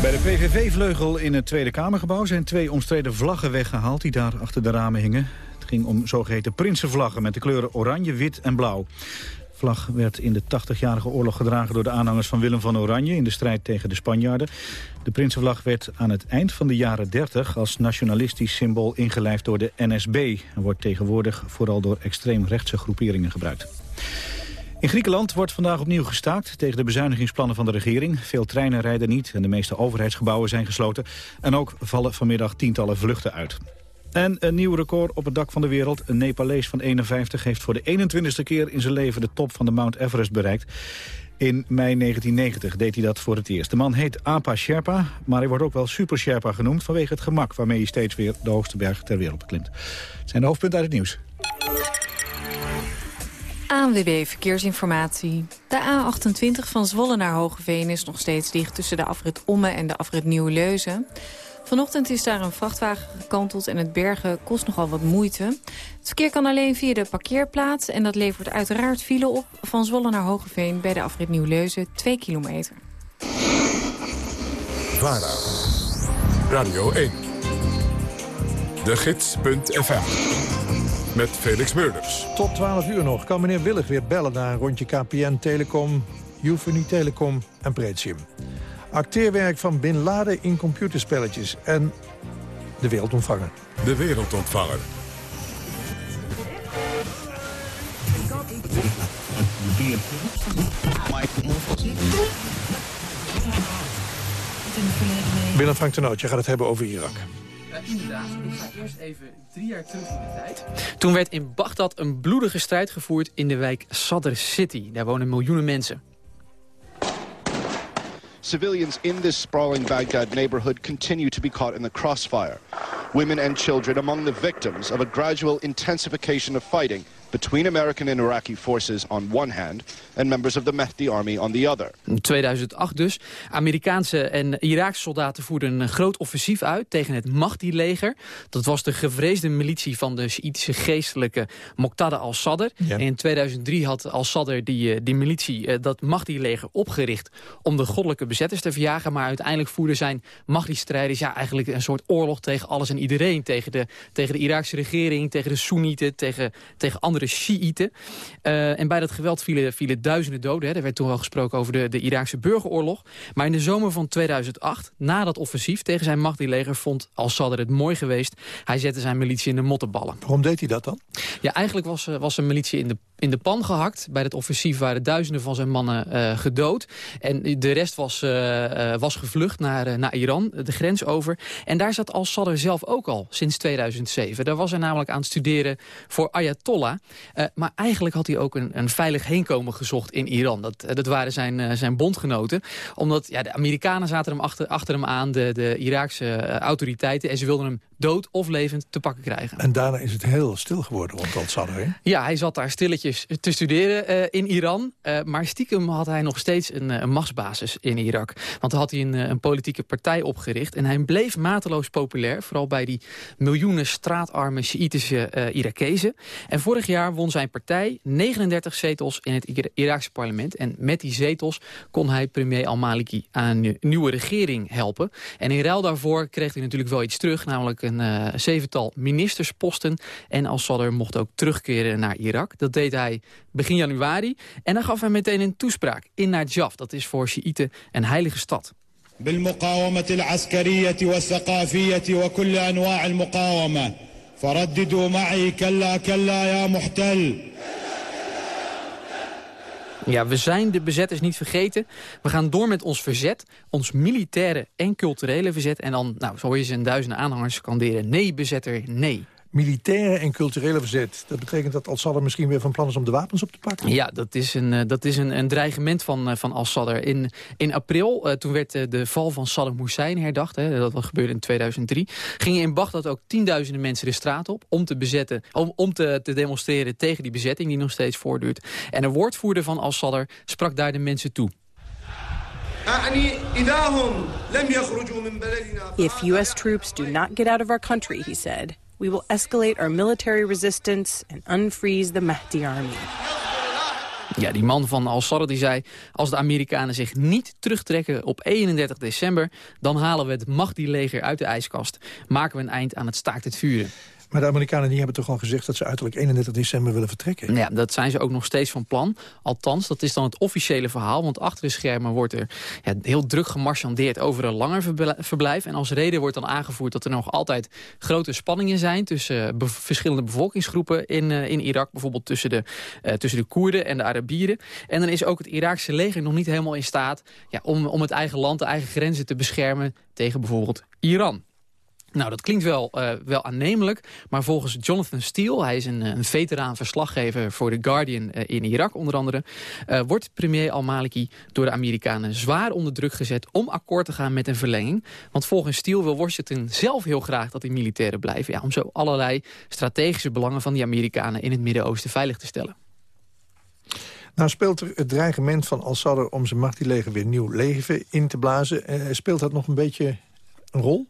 Bij de PVV-vleugel in het Tweede Kamergebouw zijn twee omstreden vlaggen weggehaald die daar achter de ramen hingen. Ging om zogeheten prinsenvlaggen met de kleuren oranje, wit en blauw. De vlag werd in de 80-jarige oorlog gedragen door de aanhangers van Willem van Oranje in de strijd tegen de Spanjaarden. De prinsenvlag werd aan het eind van de jaren 30 als nationalistisch symbool ingelijfd door de NSB en wordt tegenwoordig vooral door extreemrechtse groeperingen gebruikt. In Griekenland wordt vandaag opnieuw gestaakt tegen de bezuinigingsplannen van de regering. Veel treinen rijden niet en de meeste overheidsgebouwen zijn gesloten. En ook vallen vanmiddag tientallen vluchten uit. En een nieuw record op het dak van de wereld. Een Nepalees van 51 heeft voor de 21ste keer in zijn leven de top van de Mount Everest bereikt. In mei 1990 deed hij dat voor het eerst. De man heet Apa Sherpa, maar hij wordt ook wel Super Sherpa genoemd... vanwege het gemak waarmee hij steeds weer de hoogste berg ter wereld beklimt. Het zijn de hoofdpunten uit het nieuws. ANWB Verkeersinformatie. De A28 van Zwolle naar Hogeveen is nog steeds dicht... tussen de afrit Omme en de afrit Nieuw-Leuzen. Vanochtend is daar een vrachtwagen gekanteld en het bergen kost nogal wat moeite. Het verkeer kan alleen via de parkeerplaats... en dat levert uiteraard file op van Zwolle naar Hogeveen... bij de afrit Nieuw-Leuzen 2 kilometer. VARA, Radio 1, de gids.fm, met Felix Meurders. Tot 12 uur nog kan meneer Willig weer bellen naar een rondje KPN, Telecom, Eufony Telecom en Pretium. Acteerwerk van Bin Laden in computerspelletjes en de wereldontvanger. De wereldontvanger. Willem Frank Tenoot, je gaat het hebben over Irak. inderdaad, ik ga eerst even drie jaar terug in de tijd. Toen werd in Bagdad een bloedige strijd gevoerd in de wijk Sadr City. Daar wonen miljoenen mensen. Civilians in this sprawling Baghdad neighborhood continue to be caught in the crossfire. Women and children among the victims of a gradual intensification of fighting between American and Iraqi forces on one hand and members of the Mehdi army on the other. In 2008 dus. Amerikaanse en Iraakse soldaten voerden een groot offensief uit tegen het Mahdi-leger. Dat was de gevreesde militie van de Sjiitische geestelijke Moqtada al-Sadr. Ja. En in 2003 had al-Sadr die, eh, die militie, eh, dat Mahdi-leger, opgericht om de goddelijke bezetters te verjagen. Maar uiteindelijk voerden zijn Mahdi-strijders ja, eigenlijk een soort oorlog tegen alles en iedereen. Tegen de, tegen de Iraakse regering, tegen de Soenieten, tegen, tegen andere Shiiten. Eh, en bij dat geweld vielen, vielen duizenden doden. Hè. Er werd toen wel gesproken over de, de Iraakse burgeroorlog. Maar in de zomer van 2008, na dat offensief tegen zijn Mahdi-leger... vond al-Sadr het mooi geweest. Hij zette zijn militie in de mottenballen. Waarom deed hij dat dan? Ja, eigenlijk was, eh, was zijn militie in de, in de pan gehakt. Bij het offensief waren duizenden van zijn mannen eh, gedood. En de rest was, was gevlucht naar, naar Iran, de grens over. En daar zat al-Sadr zelf ook al, sinds 2007. Daar was hij namelijk aan het studeren voor Ayatollah. Eh, maar eigenlijk had hij ook een, een veilig heenkomen gezocht in Iran. Dat, eh, dat waren zijn, eh, zijn bondgenoten. Omdat ja, de Amerikanen zaten hem achter, achter hem aan, de, de Iraakse autoriteiten. En ze wilden hem dood of levend te pakken krijgen. En daarna is het heel stil geworden rond al-Sadr? Ja, hij zat daar stilletjes te studeren eh, in Iran. Eh, maar stiekem had hij nog steeds een, eh, een machtsbasis in Irak. Want dan had hij een, een politieke partij opgericht. En hij bleef mateloos populair. Vooral bij die miljoenen straatarme Sjiitische eh Irakezen. En vorig jaar won zijn partij 39 zetels in het Ira- Iraakse parlement. En met die zetels kon hij premier al-Maliki aan een nieuwe regering helpen. En in ruil daarvoor kreeg hij natuurlijk wel iets terug. Namelijk een eh, zevental ministersposten. En al-Sadr mocht ook terugkeren naar Irak. Dat deed hij begin januari. En dan gaf hij meteen een toespraak in Najaf. Dat is voor Sjiïten een heilige stad. بالمقاومة العسكرية والثقافية وكل أنواع المقاومة فرددوا معي كلا كلا يا محتل Ja, we zijn de bezetters niet vergeten. We gaan door met ons verzet, ons militaire en culturele verzet. En dan, nou, zo hoor je zijn duizenden aanhangers scanderen. Nee, bezetter, nee. Militaire en culturele verzet. Dat betekent dat Al-Sadr misschien weer van plan is om de wapens op te pakken? Ja, dat is een, eh, dat is een, een dreigement van, eh, van Al-Sadr. In, in april, eh, toen werd de val van Saddam Hussein herdacht. Hè, dat wat gebeurde in 2003. Gingen in Bagdad ook tienduizenden mensen de straat op... om te, bezetten, om, om te, te demonstreren tegen die bezetting die nog steeds voortduurt. En een woordvoerder van Al-Sadr sprak daar de mensen toe. If U.S. troops do not get out of our country, he said, we will escalate our military resistance and unfreeze the Mahdi army. Ja, die man van Al-Sadr die zei... als de Amerikanen zich niet terugtrekken op 31 december... dan halen we het Mahdi-leger uit de ijskast. Maken we een eind aan het staakt het vuren. Maar de Amerikanen die hebben toch al gezegd... dat ze uiterlijk 31 december willen vertrekken? Ja, dat zijn ze ook nog steeds van plan. Althans, dat is dan het officiële verhaal. Want achter de schermen wordt er ja, heel druk gemarchandeerd over een langer verbl- verblijf. En als reden wordt dan aangevoerd dat er nog altijd grote spanningen zijn... tussen eh, verschillende bevolkingsgroepen in, eh, in Irak. Bijvoorbeeld tussen de, eh, tussen de Koerden en de Arabieren. En dan is ook het Iraakse leger nog niet helemaal in staat... Ja, om, om het eigen land, de eigen grenzen te beschermen tegen bijvoorbeeld Iran. Nou, dat klinkt wel, eh, wel aannemelijk, maar volgens Jonathan Steele... hij is een, eh, een veteraan verslaggever voor The Guardian eh, in Irak onder andere... wordt premier al-Maliki door de Amerikanen zwaar onder druk gezet... om akkoord te gaan met een verlenging. Want volgens Steele wil Washington zelf heel graag dat die militairen blijven... Ja, om zo allerlei strategische belangen van die Amerikanen in het Midden-Oosten veilig te stellen. Nou speelt er het dreigement van Al-Sadr om zijn Mahdi-leger weer nieuw leven in te blazen. Speelt dat nog een beetje een rol?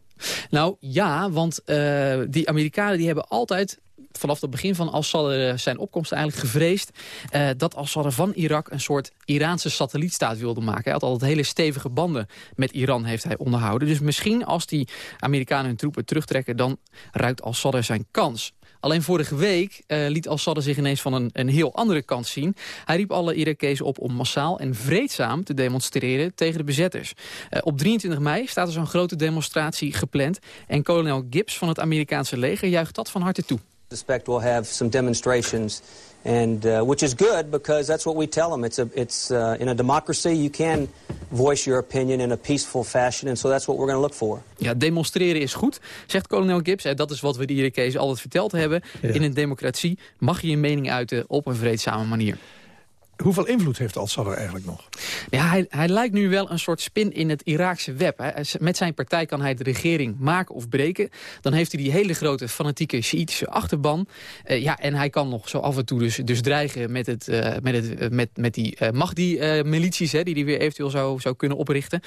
Nou ja, want eh, die Amerikanen die hebben altijd vanaf het begin van Assad eh, zijn opkomst eigenlijk gevreesd... eh, dat Assad van Irak een soort Iraanse satellietstaat wilde maken. Hij had altijd hele stevige banden met Iran heeft hij onderhouden. Dus misschien als die Amerikanen hun troepen terugtrekken... dan ruikt Assad zijn kans. Alleen vorige week eh, liet Assad zich ineens van een, een heel andere kant zien. Hij riep alle Irakezen op om massaal en vreedzaam te demonstreren tegen de bezetters. Eh, op 23 mei staat er zo'n grote demonstratie gepland. En kolonel Gibbs van het Amerikaanse leger juicht dat van harte toe. Suspect we'll have some demonstrations, and uh, which is good because that's what we tell them. It's a, it's uh, in a democracy you can voice your opinion in a peaceful fashion, and so that's what we're going to look for. Ja, demonstreren is goed, zegt kolonel Gibbs. Eh, Dat is wat we de Irakezen altijd verteld hebben. In een democratie mag je je mening uiten op een vreedzame manier. Hoeveel invloed heeft Al-Sadr eigenlijk nog? Ja, hij, hij lijkt nu wel een soort spin in het Iraakse web. Hè. Met zijn partij kan hij de regering maken of breken. Dan heeft hij die hele grote fanatieke Sjiitische achterban. Eh, ja, en hij kan nog zo af en toe dus, dus dreigen met, het, eh, met, het, eh, met, met die Mahdi-milities... die hij weer eventueel zou, zou kunnen oprichten.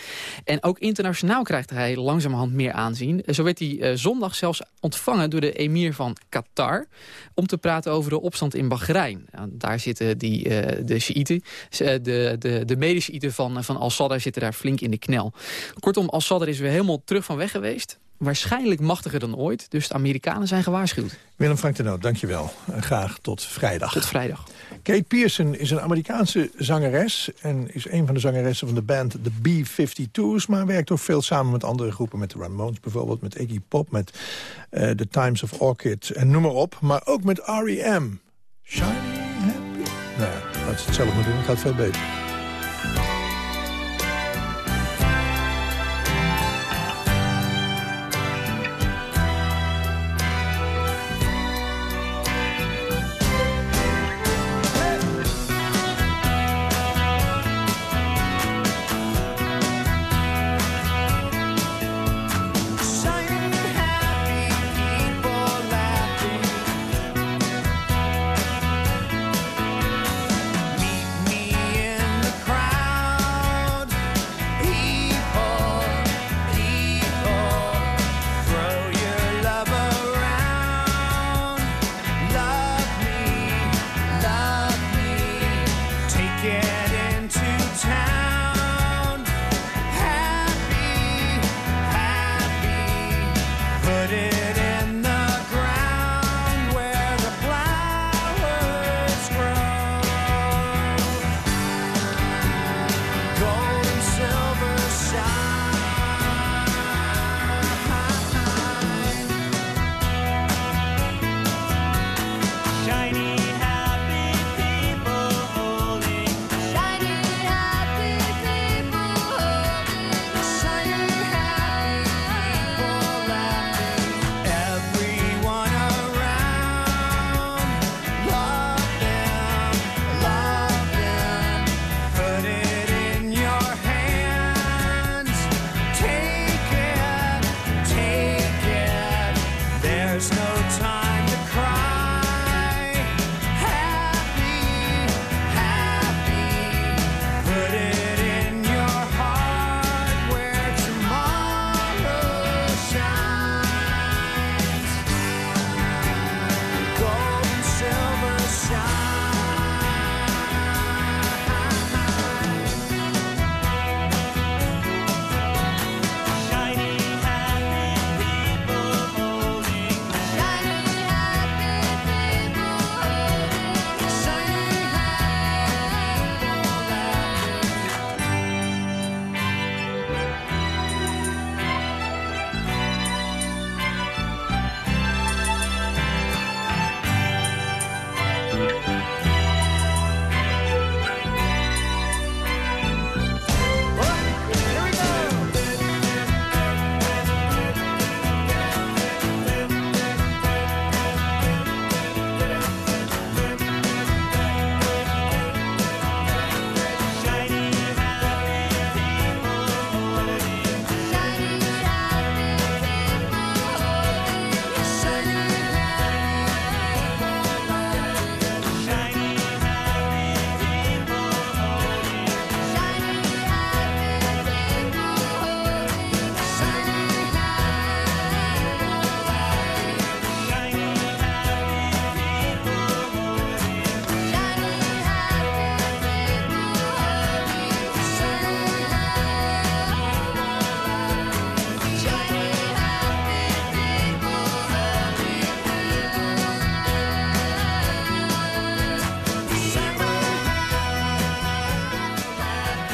En ook internationaal krijgt hij langzamerhand meer aanzien. Zo werd hij zondag zelfs ontvangen door de emir van Qatar... om te praten over de opstand in Bahrein. Daar zitten die, de Sjiïten, eh, de, de, de mede-Sjiïten van, van Al-Sadr zitten daar flink in de knel. Kortom, Al-Sadr is weer helemaal terug van weg geweest. Waarschijnlijk machtiger dan ooit, dus de Amerikanen zijn gewaarschuwd. Willem Frank de Noot, dankjewel. En graag tot vrijdag. Tot vrijdag. Kate Pearson is een Amerikaanse zangeres... en is een van de zangeressen van de band The B-52's... maar werkt ook veel samen met andere groepen. Met de Ramones bijvoorbeeld, met Iggy Pop... met eh, The Times of Orchid en noem maar op. Maar ook met R.E.M. Shiny Happy? Nou als ze het zelf moet doen, gaat het veel beter.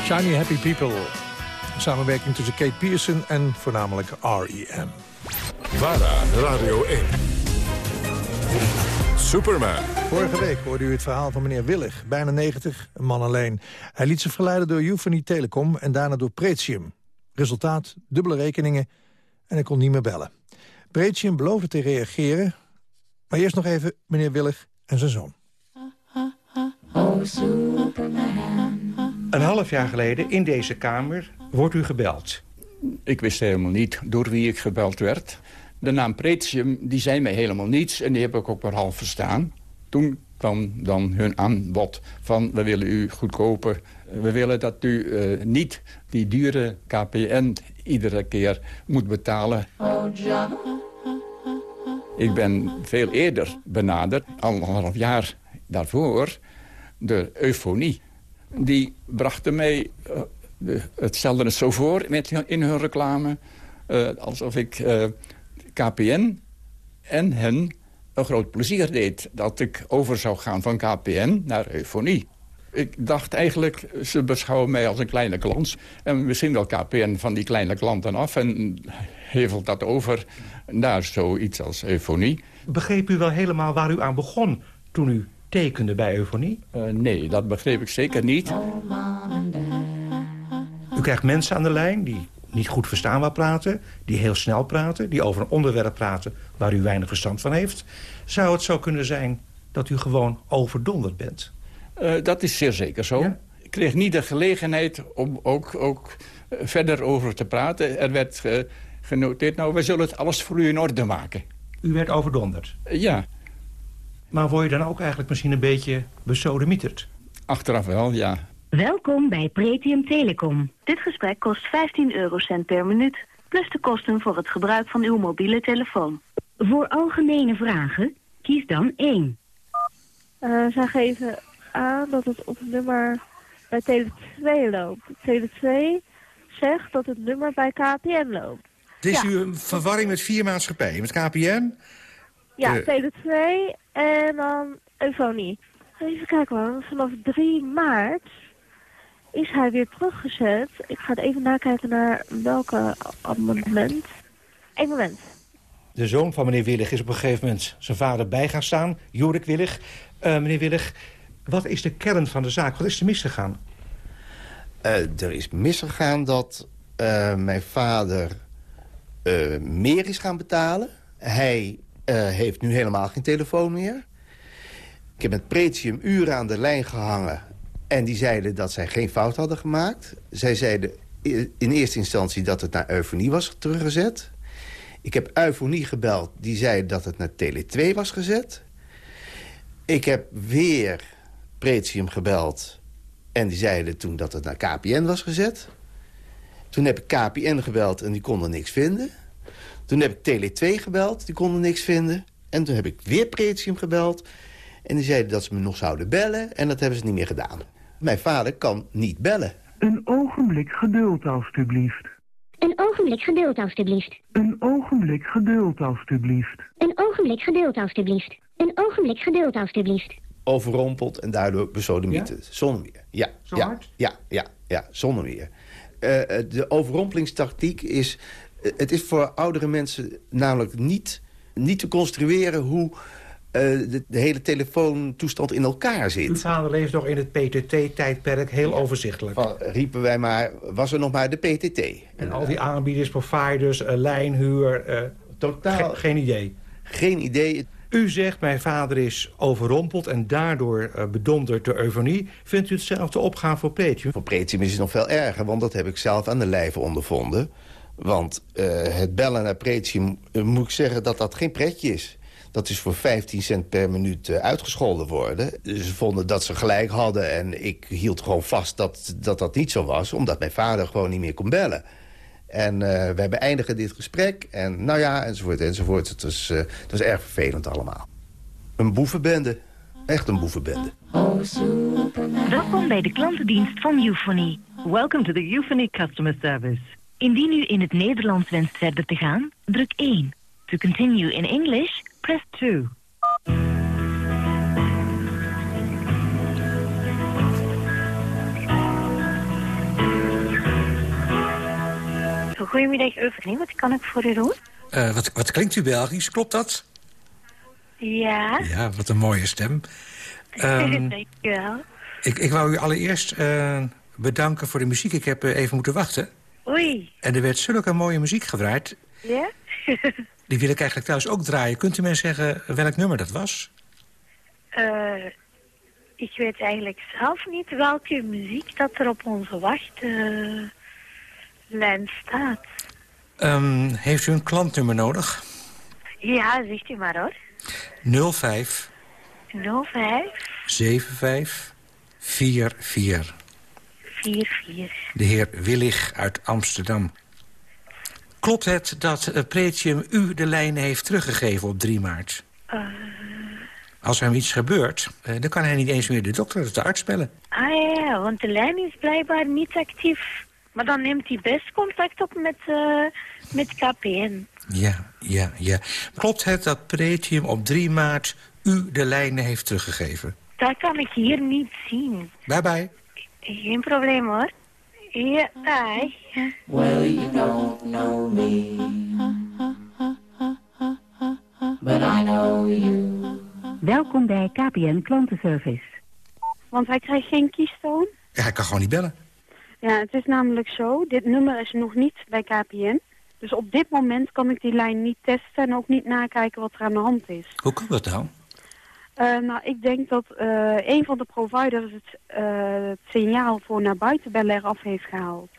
Shiny Happy People. Een samenwerking tussen Kate Pearson en voornamelijk R.E.M. VARA, Radio 1. Superman. Vorige week hoorde u het verhaal van meneer Willig, bijna 90, een man alleen. Hij liet zich verleiden door Euphony Telecom en daarna door Pretium. Resultaat, dubbele rekeningen en hij kon niet meer bellen. Pretium beloofde te reageren, maar eerst nog even meneer Willig en zijn zoon. Een half jaar geleden in deze kamer wordt u gebeld. Ik wist helemaal niet door wie ik gebeld werd. De naam Pretium die zei mij helemaal niets en die heb ik ook maar half verstaan. Toen kwam dan hun aanbod van we willen u goedkoper. We willen dat u eh, niet die dure KPN iedere keer moet betalen. Ik ben veel eerder benaderd, anderhalf jaar daarvoor, de eufonie. Die brachten mij uh, de, het zo voor met, in hun reclame... Uh, alsof ik uh, KPN en hen een groot plezier deed. Dat ik over zou gaan van KPN naar eufonie. Ik dacht eigenlijk, ze beschouwen mij als een kleine klant. En misschien wel KPN van die kleine klanten af. En hevelt dat over naar zoiets als eufonie. Begreep u wel helemaal waar u aan begon toen u tekende bij eufonie? Uh, nee, dat begreep ik zeker niet. U krijgt mensen aan de lijn die niet goed verstaanbaar praten... die heel snel praten, die over een onderwerp praten... waar u weinig verstand van heeft. Zou het zo kunnen zijn dat u gewoon overdonderd bent? Uh, dat is zeer zeker zo. Ja? Ik kreeg niet de gelegenheid om ook, ook verder over te praten. Er werd uh, genoteerd, nou, we zullen het alles voor u in orde maken. U werd overdonderd? Ja. Maar word je dan ook eigenlijk misschien een beetje besodemieterd? Achteraf wel, ja. Welkom bij Pretium Telecom. Dit gesprek kost 15 eurocent per minuut, plus de kosten voor het gebruik van uw mobiele telefoon. Voor algemene vragen, kies dan 1. Uh, zij geven aan dat het op het nummer bij Tele2 loopt. Tele2 zegt dat het nummer bij KPN loopt. Dit is ja. u een verwarring met vier maatschappijen, met KPN? Ja, uh, Tele2 en dan Eufonie. Even kijken hoor, vanaf 3 maart is hij weer teruggezet. Ik ga even nakijken naar welke amendement. Eén moment. De zoon van meneer Willig is op een gegeven moment zijn vader bij gaan staan. Jorik Willig. Uh, meneer Willig, wat is de kern van de zaak? Wat is er misgegaan? Uh, er is misgegaan dat uh, mijn vader meer is gaan betalen. Hij heeft nu helemaal geen telefoon meer. Ik heb met Pretium uren aan de lijn gehangen en die zeiden dat zij geen fout hadden gemaakt. Zij zeiden in eerste instantie dat het naar eufonie was teruggezet. Ik heb eufonie gebeld. Die zei dat het naar Tele2 was gezet. Ik heb weer Pretium gebeld. En die zeiden toen dat het naar KPN was gezet. Toen heb ik KPN gebeld en die konden niks vinden. Toen heb ik Tele2 gebeld, die konden niks vinden. En toen heb ik weer Pretium gebeld. En die zeiden dat ze me nog zouden bellen. En dat hebben ze niet meer gedaan. Mijn vader kan niet bellen. Een ogenblik geduld, alstublieft. Een ogenblik geduld, alstublieft. Een ogenblik geduld, alstublieft. Een ogenblik geduld, alstublieft. Een ogenblik geduld, alstublieft. Overrompeld en daardoor besodemieten. Ja? Zonder meer. Ja, Zo ja, hard? ja, ja, ja, zonder meer. Uh, de overrompelingstactiek is... Het is voor oudere mensen namelijk niet, niet te construeren hoe... Uh, de, de, hele telefoontoestand in elkaar zit. Uw vader leeft nog in het PTT-tijdperk, heel overzichtelijk. Van, riepen wij maar, was er nog maar de PTT. En, en al die aanbieders, providers, uh, lijnhuur, uh, totaal... Ge geen idee. Geen idee. U zegt, mijn vader is overrompeld en daardoor uh, bedonderd door eufonie. Vindt u hetzelfde opgaan voor Pretium? Voor Pretium is het nog veel erger, want dat heb ik zelf aan de lijve ondervonden. Want het bellen naar Pretium, moet ik zeggen dat dat geen pretje is. Dat is voor 15 cent per minuut uh, uitgescholden worden. Ze vonden dat ze gelijk hadden. En ik hield gewoon vast dat, dat dat niet zo was. Omdat mijn vader gewoon niet meer kon bellen. En wij beëindigen dit gesprek. En nou ja, enzovoort, enzovoort. Het was, het was erg vervelend allemaal. Een boevenbende. Echt een boevenbende. Welkom bij de klantendienst van Euphony. Welcome to the Euphony Customer Service. Indien u in het Nederlands wenst verder te gaan, druk 1. To continue in English, press 2. Goedemiddag, Eugenie. Wat kan ik voor u doen? Eh, wat, wat klinkt u Belgisch, klopt dat? Ja. Ja, wat een mooie stem. Ehm, [LAUGHS] Dank u wel. ik, ik wou u allereerst eh, bedanken voor de muziek. Ik heb eh, even moeten wachten. Oei. En er werd zulke mooie muziek gedraaid. Ja? [LAUGHS] Die wil ik eigenlijk thuis ook draaien. Kunt u mij zeggen welk nummer dat was? Eh, ik weet eigenlijk zelf niet welke muziek dat er op onze wachtlijn staat. Ehm, heeft u een klantnummer nodig? Ja, zegt u maar hoor. 05 05 75 44. 44. De heer Willig uit Amsterdam. Klopt het dat uh, Pretium u de lijn heeft teruggegeven op 3 maart? Eh, Als er hem iets gebeurt, eh, dan kan hij niet eens meer de dokter of de arts bellen. ah ja, want de lijn is blijkbaar niet actief. Maar dan neemt hij best contact op met, eh, met KPN. Ja, ja, ja. Klopt het dat Pretium op 3 maart u de lijnen heeft teruggegeven? Dat kan ik hier niet zien. Bye bye. Geen probleem hoor. Ja, dag. Well, you don't know me, but I know you. Welkom bij KPN Klantenservice. Want hij krijgt geen kiestoon. Ja, hij kan gewoon niet bellen. Ja, het is namelijk zo. Dit nummer is nog niet bij KPN. Dus op dit moment kan ik die lijn niet testen en ook niet nakijken wat er aan de hand is. Hoe kan dat nou? Eh, nou, ik denk dat eh, een van de providers het, eh, het signaal voor naar buiten bellen eraf heeft gehaald.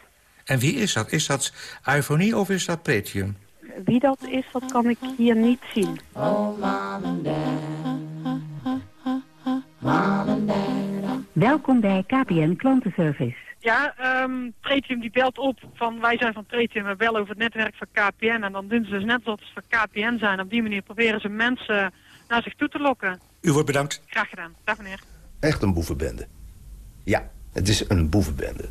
En wie is dat? Is dat Ivonie of is dat Pretium? Wie dat is, dat kan ik hier niet zien. Oh, mom and dad. Mom and dad. Welkom bij KPN Klantenservice. Ja, ehm Pretium die belt op van wij zijn van Pretium, we bellen over het netwerk van KPN. En dan doen ze dus net alsof ze van KPN zijn. Op die manier proberen ze mensen naar zich toe te lokken. U wordt bedankt. Graag gedaan. Dag meneer. Echt een boevenbende. Ja, het is een boevenbende.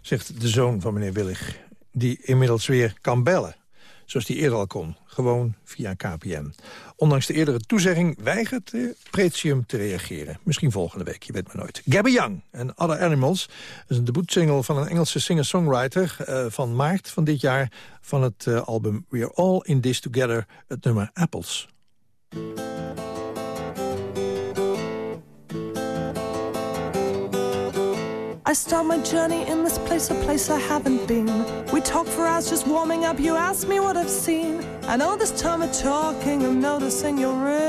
Zegt de zoon van meneer Willig, die inmiddels weer kan bellen. Zoals die eerder al kon, gewoon via KPN. Ondanks de eerdere toezegging weigert de Pretium te reageren. Misschien volgende week, je weet maar nooit. Gabby Young en Other Animals is een debuutsingle van een Engelse singer-songwriter... eh, van maart van dit jaar van het eh, album We're All In This Together, het nummer Apples. I start my journey in this place, a place I haven't been. We talk for hours just warming up, you ask me what I've seen. And all this time of talking, I'm noticing your ring.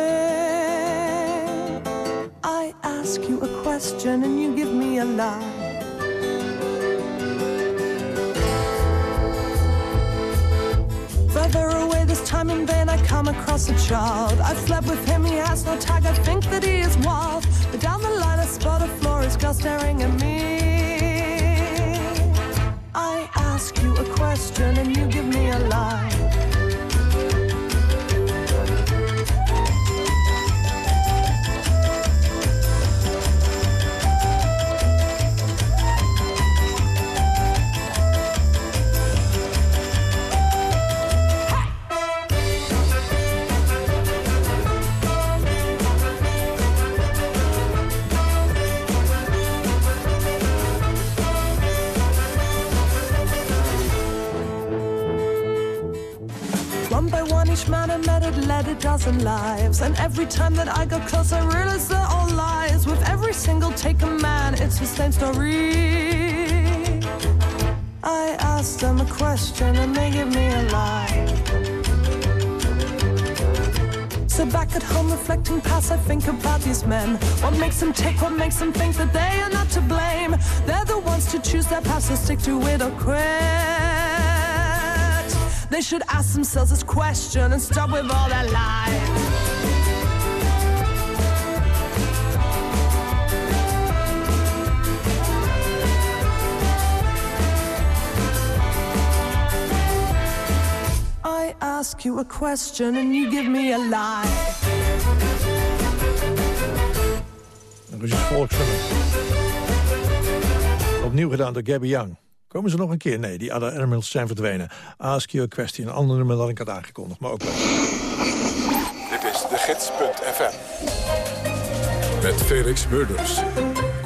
I ask you a question and you give me a lie. Further away this time in vain, I come across a child. I fled with him, he has no tag, I think that he is wild. But down the line, I spot a florist girl staring at me. I ask you a question and you give me a lie. Each man I met had led a dozen lives. And every time that I got close, I realized they're all lies. With every single take a man, it's the same story. I asked them a question and they give me a lie. So back at home, reflecting past, I think about these men. What makes them tick? What makes them think that they are not to blame? They're the ones to choose their path, so stick to it or quit. They should ask themselves this question and stop with all that lies. I ask you a question and you give me a lie. Opnieuw gedaan door Gabby Young. Komen ze nog een keer? Nee, die Other Animals zijn verdwenen. Ask you a question. Een ander nummer dan ik had aangekondigd, maar ook wel. Dit is de gids.fm. Met Felix Murders.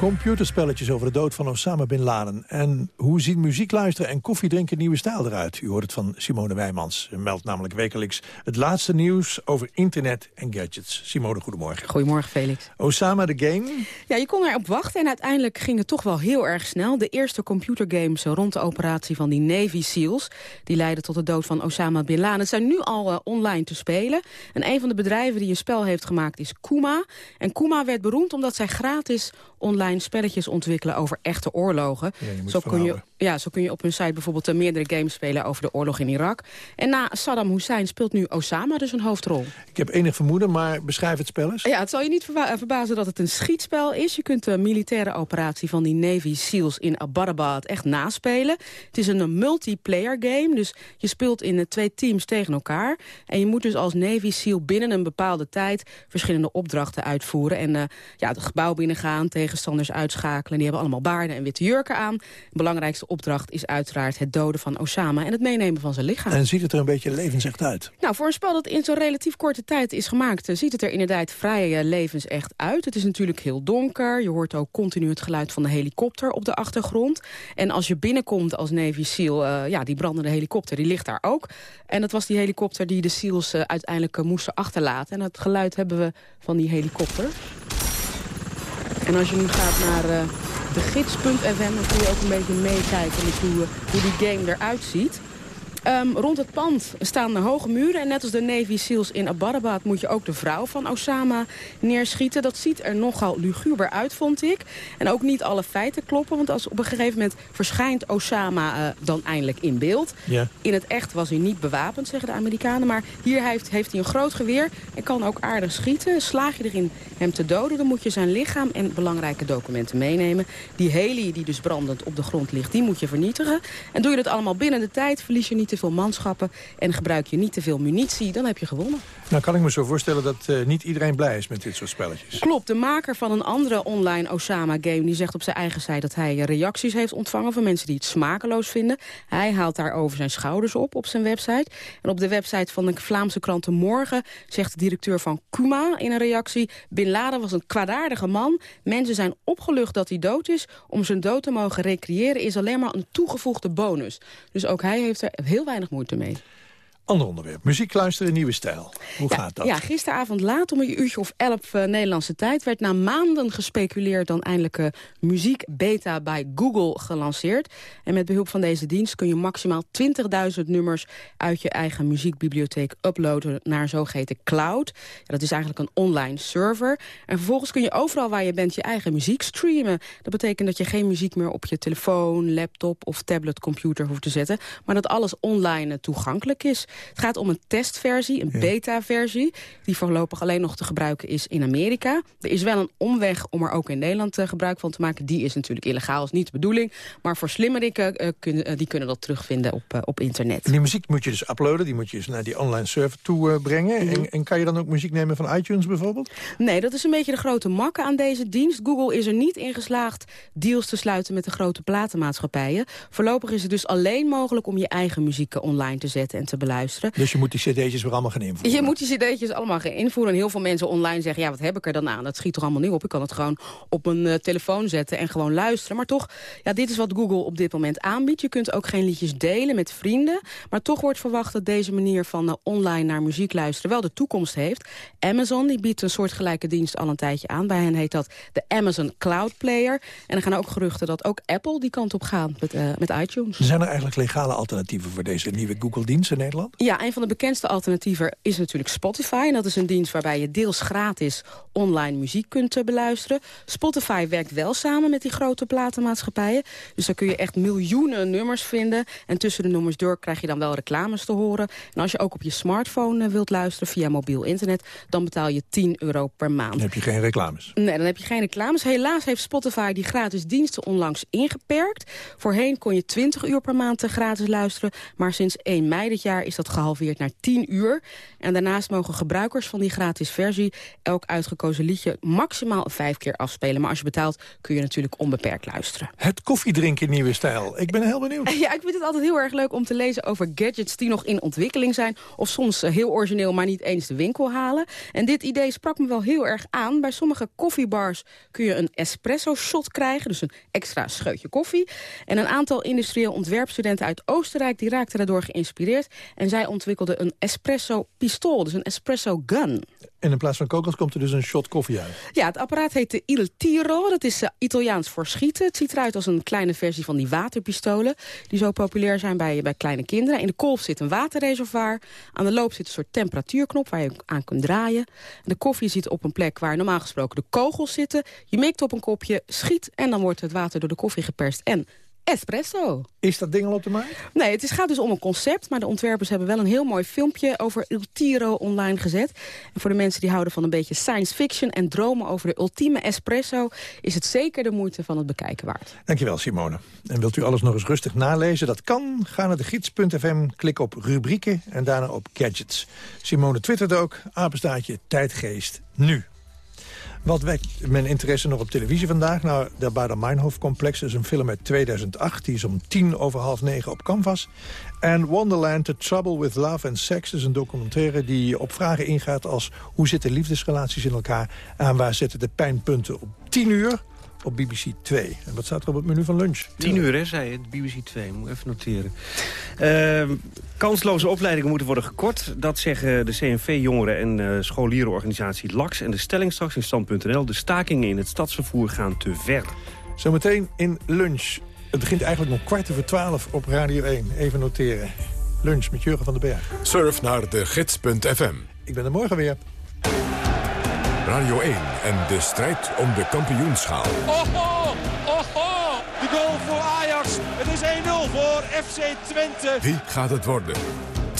Computerspelletjes over de dood van Osama Bin Laden. En hoe ziet muziek luisteren en koffiedrinken nieuwe stijl eruit? U hoort het van Simone Wijmans. Ze meldt namelijk wekelijks het laatste nieuws over internet en gadgets. Simone, goedemorgen. Goedemorgen, Felix. Osama the Game. Ja, je kon erop wachten en uiteindelijk ging het toch wel heel erg snel. De eerste computergames rond de operatie van die Navy SEALs... die leidden tot de dood van Osama Bin Laden. Het zijn nu al uh, online te spelen. En een van de bedrijven die een spel heeft gemaakt is Kuma. En Kuma werd beroemd omdat zij gratis online spelletjes ontwikkelen over echte oorlogen. Ja, zo, kun je, ja, zo kun je op hun site bijvoorbeeld uh, meerdere games spelen over de oorlog in Irak. En na Saddam Hussein speelt nu Osama dus een hoofdrol. Ik heb enig vermoeden, maar beschrijf het spel eens. Ja, het zal je niet verba verbazen dat het een schietspel is. Je kunt de militaire operatie van die Navy SEALs in Abbottabad echt naspelen. Het is een multiplayer game, dus je speelt in twee teams tegen elkaar. En je moet dus als Navy SEAL binnen een bepaalde tijd verschillende opdrachten uitvoeren. En uh, ja, het gebouw binnengaan, tegenstanders uitschakelen. Die hebben allemaal baarden en witte jurken aan. De belangrijkste opdracht is uiteraard het doden van Osama en het meenemen van zijn lichaam. En ziet het er een beetje levensecht uit? Nou, voor een spel dat in zo'n relatief korte tijd is gemaakt... Uh, ziet het er inderdaad vrij uh, levensecht uit. Het is natuurlijk heel donker. Je hoort ook continu het geluid van de helikopter op de achtergrond. En als je binnenkomt als Navy SEAL, uh, ja, die brandende helikopter, die ligt daar ook. En dat was die helikopter die de SEALs uiteindelijk moesten achterlaten. En het geluid hebben we van die helikopter. En als je nu gaat naar uh, dan kun je ook een beetje meekijken hoe, hoe die game eruit ziet. Um, rond het pand staan hoge muren. En net als de Navy SEALs in Abbottabad moet je ook de vrouw van Osama neerschieten. Dat ziet er nogal luguber uit, vond ik. En ook niet alle feiten kloppen. Want als op een gegeven moment verschijnt Osama uh, dan eindelijk in beeld. Ja. In het echt was hij niet bewapend, zeggen de Amerikanen. Maar hier heeft, heeft hij een groot geweer en kan ook aardig schieten. Slaag je erin hem te doden, dan moet je zijn lichaam en belangrijke documenten meenemen. Die heli die dus brandend op de grond ligt, die moet je vernietigen. En doe je dat allemaal binnen de tijd, verlies je niet te veel manschappen... en gebruik je niet te veel munitie, dan heb je gewonnen. Nou kan ik me zo voorstellen dat uh, niet iedereen blij is met dit soort spelletjes. Klopt, de maker van een andere online Osama-game... die zegt op zijn eigen site dat hij reacties heeft ontvangen... van mensen die het smakeloos vinden. Hij haalt daarover zijn schouders op op zijn website. En op de website van de Vlaamse krant De Morgen... zegt de directeur van Kuma in een reactie... Bin Laden was een kwaadaardige man. Mensen zijn opgelucht dat hij dood is. Om zijn dood te mogen recreëren is alleen maar een toegevoegde bonus. Dus ook hij heeft er heel weinig moeite mee. Ander onderwerp. Muziek luisteren in nieuwe stijl. Hoe ja, gaat dat? Ja, gisteravond laat om een uurtje of elf uh, Nederlandse tijd... werd na maanden gespeculeerd dan eindelijk uh, muziek beta bij Google gelanceerd. En met behulp van deze dienst kun je maximaal 20.000 nummers... uit je eigen muziekbibliotheek uploaden naar een zogeheten cloud. Ja, dat is eigenlijk een online server. En vervolgens kun je overal waar je bent je eigen muziek streamen. Dat betekent dat je geen muziek meer op je telefoon, laptop of tabletcomputer hoeft te zetten... maar dat alles online uh, toegankelijk is. Het gaat om een testversie, een beta-versie... die voorlopig alleen nog te gebruiken is in Amerika. Er is wel een omweg om er ook in Nederland uh, gebruik van te maken. Die is natuurlijk illegaal, is niet de bedoeling. Maar voor slimmerikken uh, kun, uh, die kunnen dat terugvinden op, op internet. Die muziek moet je dus uploaden, die moet je dus naar die online server toe brengen. Mm -hmm. en, en, kan je dan ook muziek nemen van iTunes bijvoorbeeld? Nee, dat is een beetje de grote makke aan deze dienst. Google is er niet in geslaagd deals te sluiten met de grote platenmaatschappijen. Voorlopig is het dus alleen mogelijk om je eigen muziek online te zetten en te beluisteren. Dus je moet die cd'tjes weer allemaal gaan invoeren? Je moet die cd'tjes allemaal gaan invoeren. En heel veel mensen online zeggen, ja, wat heb ik er dan aan? Dat schiet toch allemaal niet op? Ik kan het gewoon op mijn uh, telefoon zetten en gewoon luisteren. Maar toch, ja, dit is wat Google op dit moment aanbiedt. Je kunt ook geen liedjes delen met vrienden. Maar toch wordt verwacht dat deze manier van uh, online naar muziek luisteren wel de toekomst heeft. Amazon die biedt een soortgelijke dienst al een tijdje aan. Bij hen heet dat de Amazon Cloud Player. En er gaan ook geruchten dat ook Apple die kant op gaat met, uh, met iTunes. Zijn er eigenlijk legale alternatieven voor deze nieuwe Google-dienst in Nederland? Ja, een van de bekendste alternatieven is natuurlijk Spotify. En dat is een dienst waarbij je deels gratis online muziek kunt uh, beluisteren. Spotify werkt wel samen met die grote platenmaatschappijen. Dus daar kun je echt miljoenen nummers vinden. En tussen de nummers door krijg je dan wel reclames te horen. En als je ook op je smartphone uh, wilt luisteren via mobiel internet... dan betaal je 10 euro per maand. Dan heb je geen reclames? Nee, dan heb je geen reclames. Helaas heeft Spotify die gratis diensten onlangs ingeperkt. Voorheen kon je 20 uur per maand uh, gratis luisteren. Maar sinds 1 mei dit jaar is dat gehalveerd naar 10 uur. En daarnaast mogen gebruikers van die gratis versie... elk uitgekozen liedje maximaal vijf keer afspelen. Maar als je betaalt kun je natuurlijk onbeperkt luisteren. Het koffiedrinken nieuwe stijl. Ik ben heel benieuwd. [LAUGHS] Ja, ik vind het altijd heel erg leuk om te lezen over gadgets die nog in ontwikkeling zijn. Of soms heel origineel, maar niet eens de winkel halen. En dit idee sprak me wel heel erg aan. Bij sommige koffiebars kun je een espresso shot krijgen. Dus een extra scheutje koffie. En een aantal industrieel ontwerpstudenten uit Oostenrijk... die raakten daardoor geïnspireerd. En zij ontwikkelden een espresso pistool, dus een espresso gun. En in plaats van kokos komt er dus een shot koffie uit. Ja, het apparaat heet de Il Tiro. Dat is uh, Italiaans voor schieten. Het ziet eruit als een kleine versie van die waterpistolen... die zo populair zijn bij, bij kleine kinderen. In de kolf zit een waterreservoir. Aan de loop zit een soort temperatuurknop waar je aan kunt draaien. En de koffie zit op een plek waar normaal gesproken de kogels zitten. Je mikt op een kopje, schiet en dan wordt het water door de koffie geperst. En espresso. Is dat ding al op de markt? Nee, het is, gaat dus om een concept. Maar de ontwerpers hebben wel een heel mooi filmpje over Il Tiro online gezet. En voor de mensen die houden van een beetje science fiction... en dromen over de ultieme espresso... is het zeker de moeite van het bekijken waard. Dankjewel, Simone. En wilt u alles nog eens rustig nalezen? Dat kan. Ga naar de gids.fm, klik op rubrieken en daarna op gadgets. Simone twittert ook, apenstaatje tijdgeest nu. Wat wekt mijn interesse nog op televisie vandaag? Nou, de Bader-Meinhof-complex is een film uit 2008. Die is om tien over half negen op Canvas. En Wonderland, The Trouble with Love and Sex... is een documentaire die op vragen ingaat als... hoe zitten liefdesrelaties in elkaar... en waar zitten de pijnpunten op 10 uur op BBC 2. En wat staat er op het menu van lunch? 10 uur, hè, zei je, BBC 2. Moet ik even noteren. Uh, kansloze opleidingen moeten worden gekort. Dat zeggen de CNV-jongeren en uh, scholierenorganisatie LAX. En de stelling straks in stand.nl. De stakingen in het stadsvervoer gaan te ver. Zometeen in lunch. Het begint eigenlijk nog kwart over twaalf op Radio 1. Even noteren. Lunch met Jurgen van den Berg. Surf naar de gids.fm. Ik ben er morgen weer. Radio 1 en de strijd om de kampioenschaal. Oho, oho, de goal voor Ajax. Het is 1-0 voor FC Twente. Wie gaat het worden?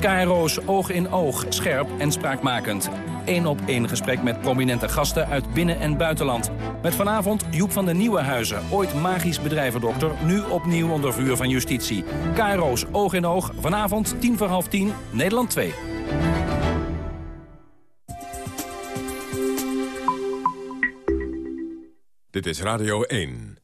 KRO's Oog in Oog, scherp en spraakmakend. Eén op één gesprek met prominente gasten uit binnen- en buitenland. Met vanavond Joep van den Nieuwenhuizen, ooit magisch bedrijvendokter... nu opnieuw onder vuur van justitie. KRO's Oog in Oog, vanavond tien voor half tien, Nederland 2. Dit is Radio 1.